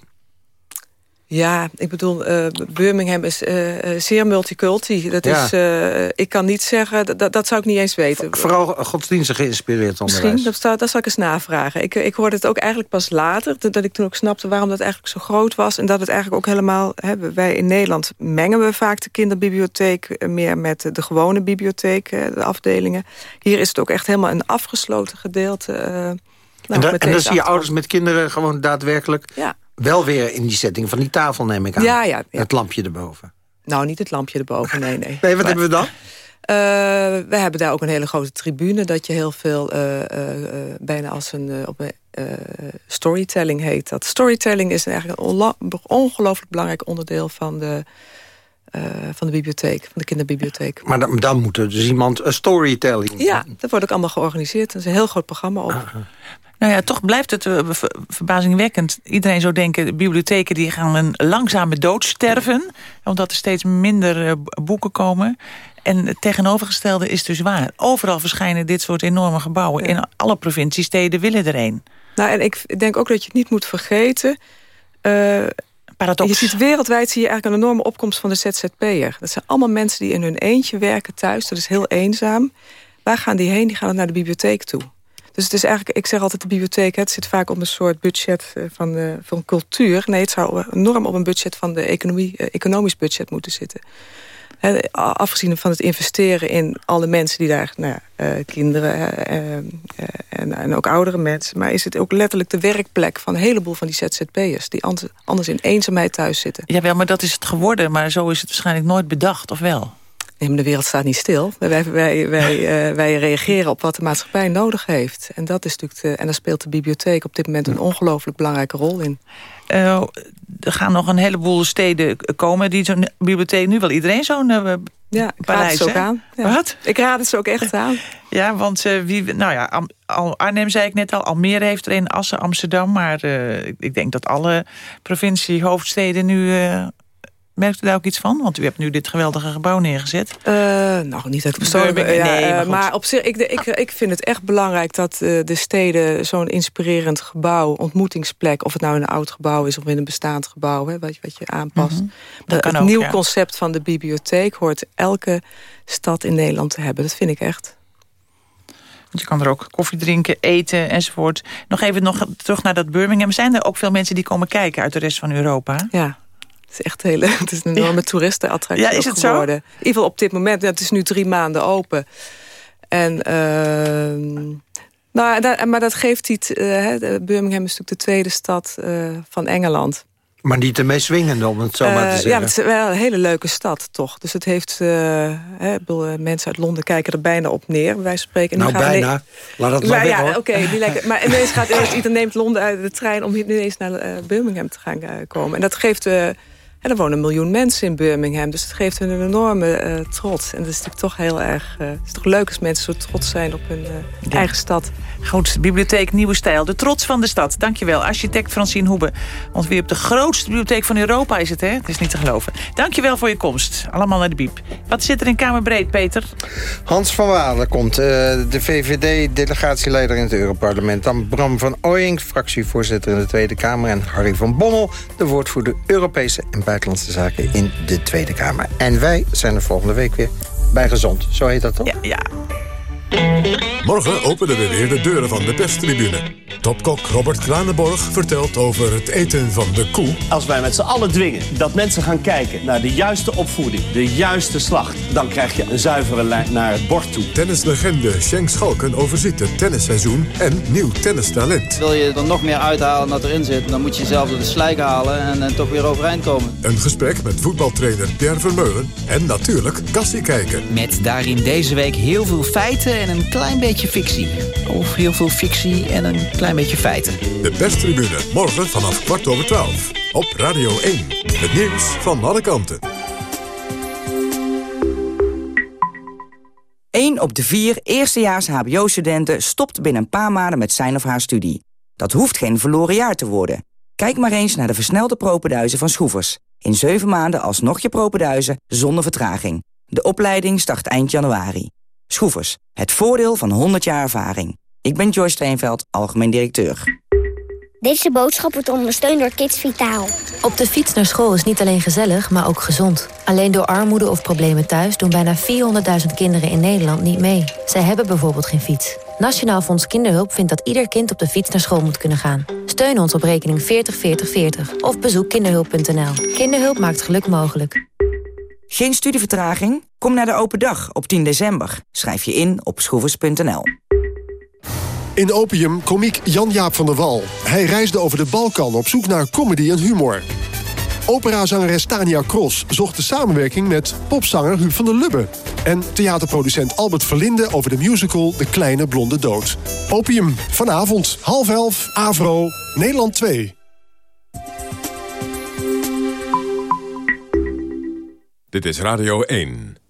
Speaker 12: Ja, ik bedoel, uh, Birmingham is uh, zeer multiculti. Dat
Speaker 8: Ja.
Speaker 12: is, uh, ik kan niet zeggen, dat, dat zou ik niet eens weten.
Speaker 8: Vooral godsdienstig geïnspireerd onderwijs.
Speaker 12: Misschien, dat, zou- dat zal ik eens navragen. Ik, ik hoorde het ook eigenlijk pas later, dat ik toen ook snapte waarom dat eigenlijk zo groot was. En dat het eigenlijk ook helemaal, hè, wij in Nederland mengen we vaak de kinderbibliotheek eh, meer met de gewone bibliotheek, eh, de afdelingen. Hier is het ook echt helemaal een afgesloten gedeelte. eh, nou,
Speaker 8: en, da- en dan zie je ouders met kinderen gewoon daadwerkelijk...
Speaker 12: Ja.
Speaker 8: Wel weer in die setting van die tafel, neem ik aan.
Speaker 12: Ja, ja, ja.
Speaker 8: Het lampje erboven.
Speaker 12: Nou, niet het lampje erboven, nee, nee.
Speaker 8: Nee, wat
Speaker 12: Maar-
Speaker 8: hebben we dan?
Speaker 12: Eh, we hebben daar ook een hele grote tribune... dat je heel veel, eh, eh, bijna als een, op een storytelling heet dat. Storytelling is eigenlijk een ongelooflijk belangrijk onderdeel van de, van de bibliotheek, van de kinderbibliotheek.
Speaker 8: Maar dan, dan moet er dus iemand een storytelling...
Speaker 12: Ja, dat wordt ook allemaal georganiseerd. Er is een heel groot programma op.
Speaker 6: Nou ja, toch blijft het eh, ver- verbazingwekkend. Iedereen zou denken, de bibliotheken die gaan een langzame dood sterven. Omdat er steeds minder eh, boeken komen. En het tegenovergestelde is dus waar. Overal verschijnen dit soort enorme gebouwen. In alle provinciesteden willen er een.
Speaker 12: Nou, en ik denk ook dat je het niet moet vergeten. eh,
Speaker 6: Paradox.
Speaker 12: Je ziet wereldwijd zie je eigenlijk een enorme opkomst van de ZZP'er. Dat zijn allemaal mensen die in hun eentje werken thuis. Dat is heel eenzaam. Waar gaan die heen? Die gaan naar de bibliotheek toe. Dus het is eigenlijk, ik zeg altijd de bibliotheek, het zit vaak op een soort budget eh, van, eh, van cultuur. Nee, het zou enorm op een budget van de economie, eh, economisch budget moeten zitten. Afgezien van het investeren in alle mensen die daar, nou ja, kinderen eh, eh, en, en ook oudere mensen. Maar is het ook letterlijk de werkplek van een heleboel van die ZZP'ers... die anders in eenzaamheid thuis zitten.
Speaker 6: Jawel, maar dat is het geworden. Maar zo is het waarschijnlijk nooit bedacht, of wel?
Speaker 12: Nee, maar de wereld staat niet stil. Wij, wij, wij, eh, wij reageren op wat de maatschappij nodig heeft. En, dat is natuurlijk de, en daar speelt de bibliotheek op dit moment een ongelooflijk belangrijke rol in.
Speaker 6: Eh, er gaan nog een heleboel steden komen die zo'n bibliotheek... nu wil iedereen zo'n uh,
Speaker 12: Ja, ik raad het ook
Speaker 6: hè?
Speaker 12: aan. Ja.
Speaker 6: Wat?
Speaker 12: Ik raad het ze ook echt aan.
Speaker 6: Ja, want uh, wie, nou ja, Am, Al, Arnhem zei ik net al, Almere heeft er een, Assen, Amsterdam. Maar uh, ik denk dat alle provincie-hoofdsteden nu... Uh, merkt u daar ook iets van? Want u hebt nu dit geweldige gebouw neergezet.
Speaker 12: Uh, nou, niet dat ik persoonlijk...
Speaker 6: nee,
Speaker 12: ja,
Speaker 6: nee, maar,
Speaker 12: maar, op zich, ik, ik, ik vind het echt belangrijk dat uh, de steden zo'n inspirerend gebouw, ontmoetingsplek, of het nou in een oud gebouw is of in een bestaand gebouw, hè, wat, wat je aanpast.
Speaker 6: Mhm.
Speaker 12: Dat het
Speaker 6: ook,
Speaker 12: nieuw
Speaker 6: ja.
Speaker 12: concept van de bibliotheek hoort elke stad in Nederland te hebben. Dat vind ik echt.
Speaker 6: Want je kan er ook koffie drinken, eten enzovoort. Nog even nog terug naar dat Birmingham. Zijn er ook veel mensen die komen kijken uit de rest van Europa?
Speaker 12: Ja. Het is echt hele, het is een enorme ja. toeristenattractie
Speaker 6: ja, is het
Speaker 12: geworden.
Speaker 6: Zo?
Speaker 12: In ieder geval op dit moment. Het is nu drie maanden open. En, uh, nou, dat, maar dat geeft iets... Uh, Birmingham is natuurlijk de tweede stad uh, van Engeland.
Speaker 8: Maar niet de meest swingende, om het zo maar te zeggen.
Speaker 12: Ja, het is wel een hele leuke stad, toch? Dus het heeft... Uh, hè, mensen uit Londen kijken er bijna op neer, wij spreken.
Speaker 8: Nou, bijna. Laat dat maar, maar weg,
Speaker 12: ja, Oké, okay, lekker. Maar ineens gaat ineens, iedereen neemt Londen uit de trein... om ineens naar uh, Birmingham te gaan uh, komen. En dat geeft... En er wonen een miljoen mensen in Birmingham. Dus het geeft hun een enorme uh, trots. En dat is natuurlijk toch heel erg... Uh, het is toch leuk als mensen zo trots zijn op hun uh, ja. eigen stad.
Speaker 6: Goed, Bibliotheek Nieuwe Stijl. De trots van de stad. Dankjewel, architect Francine Hoebe. Ontwierp de grootste bibliotheek van Europa is het, hè? Het is niet te geloven. Dankjewel voor je komst. Allemaal naar de biep. Wat zit er in Kamerbreed, Peter?
Speaker 8: Hans van Walen komt, uh, de VVD-delegatieleider in het Europarlement. Dan Bram van Ooyink, fractievoorzitter in de Tweede Kamer. En Harry van Bommel, de woordvoerder Europese en Buitenlandse Zaken in de Tweede Kamer. En wij zijn er volgende week weer bij Gezond. Zo heet dat toch?
Speaker 6: Ja, ja.
Speaker 5: Morgen openen we weer de deuren van de perstribune. Topkok Robert Kranenborg vertelt over het eten van de koe.
Speaker 13: Als wij met z'n allen dwingen dat mensen gaan kijken naar de juiste opvoeding, de juiste slacht, dan krijg je een zuivere lijn naar het bord toe.
Speaker 5: Tennislegende Schenk Schalken overziet het tennisseizoen en nieuw tennistalent.
Speaker 14: Wil je er nog meer uithalen dan erin zit, dan moet je zelf de slijk halen en, en toch weer overeind komen.
Speaker 5: Een gesprek met voetbaltrainer Pierre Vermeulen en natuurlijk Kassie kijken.
Speaker 15: Met daarin deze week heel veel feiten en een klein beetje fictie. Of heel veel fictie en een klein beetje feiten.
Speaker 5: De perstribune, morgen vanaf kwart over twaalf. Op Radio 1. Het nieuws van alle kanten.
Speaker 16: 1 op de vier eerstejaars hbo-studenten stopt binnen een paar maanden met zijn of haar studie. Dat hoeft geen verloren jaar te worden. Kijk maar eens naar de versnelde propenduizen van Schroevers. In 7 maanden alsnog je propenduizen zonder vertraging. De opleiding start eind januari. Schroevers, het voordeel van 100 jaar ervaring. Ik ben Joyce Steenveld, algemeen directeur.
Speaker 17: Deze boodschap wordt ondersteund door Kids Vitaal.
Speaker 18: Op de fiets naar school is niet alleen gezellig, maar ook gezond. Alleen door armoede of problemen thuis doen bijna 400.000 kinderen in Nederland niet mee. Zij hebben bijvoorbeeld geen fiets. Nationaal Fonds Kinderhulp vindt dat ieder kind op de fiets naar school moet kunnen gaan. Steun ons op rekening 40 40 40 of bezoek kinderhulp.nl. Kinderhulp maakt geluk mogelijk.
Speaker 16: Geen studievertraging? Kom naar de open dag op 10 december. Schrijf je in op schroevers.nl.
Speaker 19: In Opium komiek Jan-Jaap van der Wal. Hij reisde over de Balkan op zoek naar comedy en humor. Operazangeres Tania Cross zocht de samenwerking met popzanger Huub van der Lubbe. En theaterproducent Albert Verlinde over de musical De Kleine Blonde Dood. Opium, vanavond, half elf, Avro, Nederland 2.
Speaker 5: Dit is Radio 1.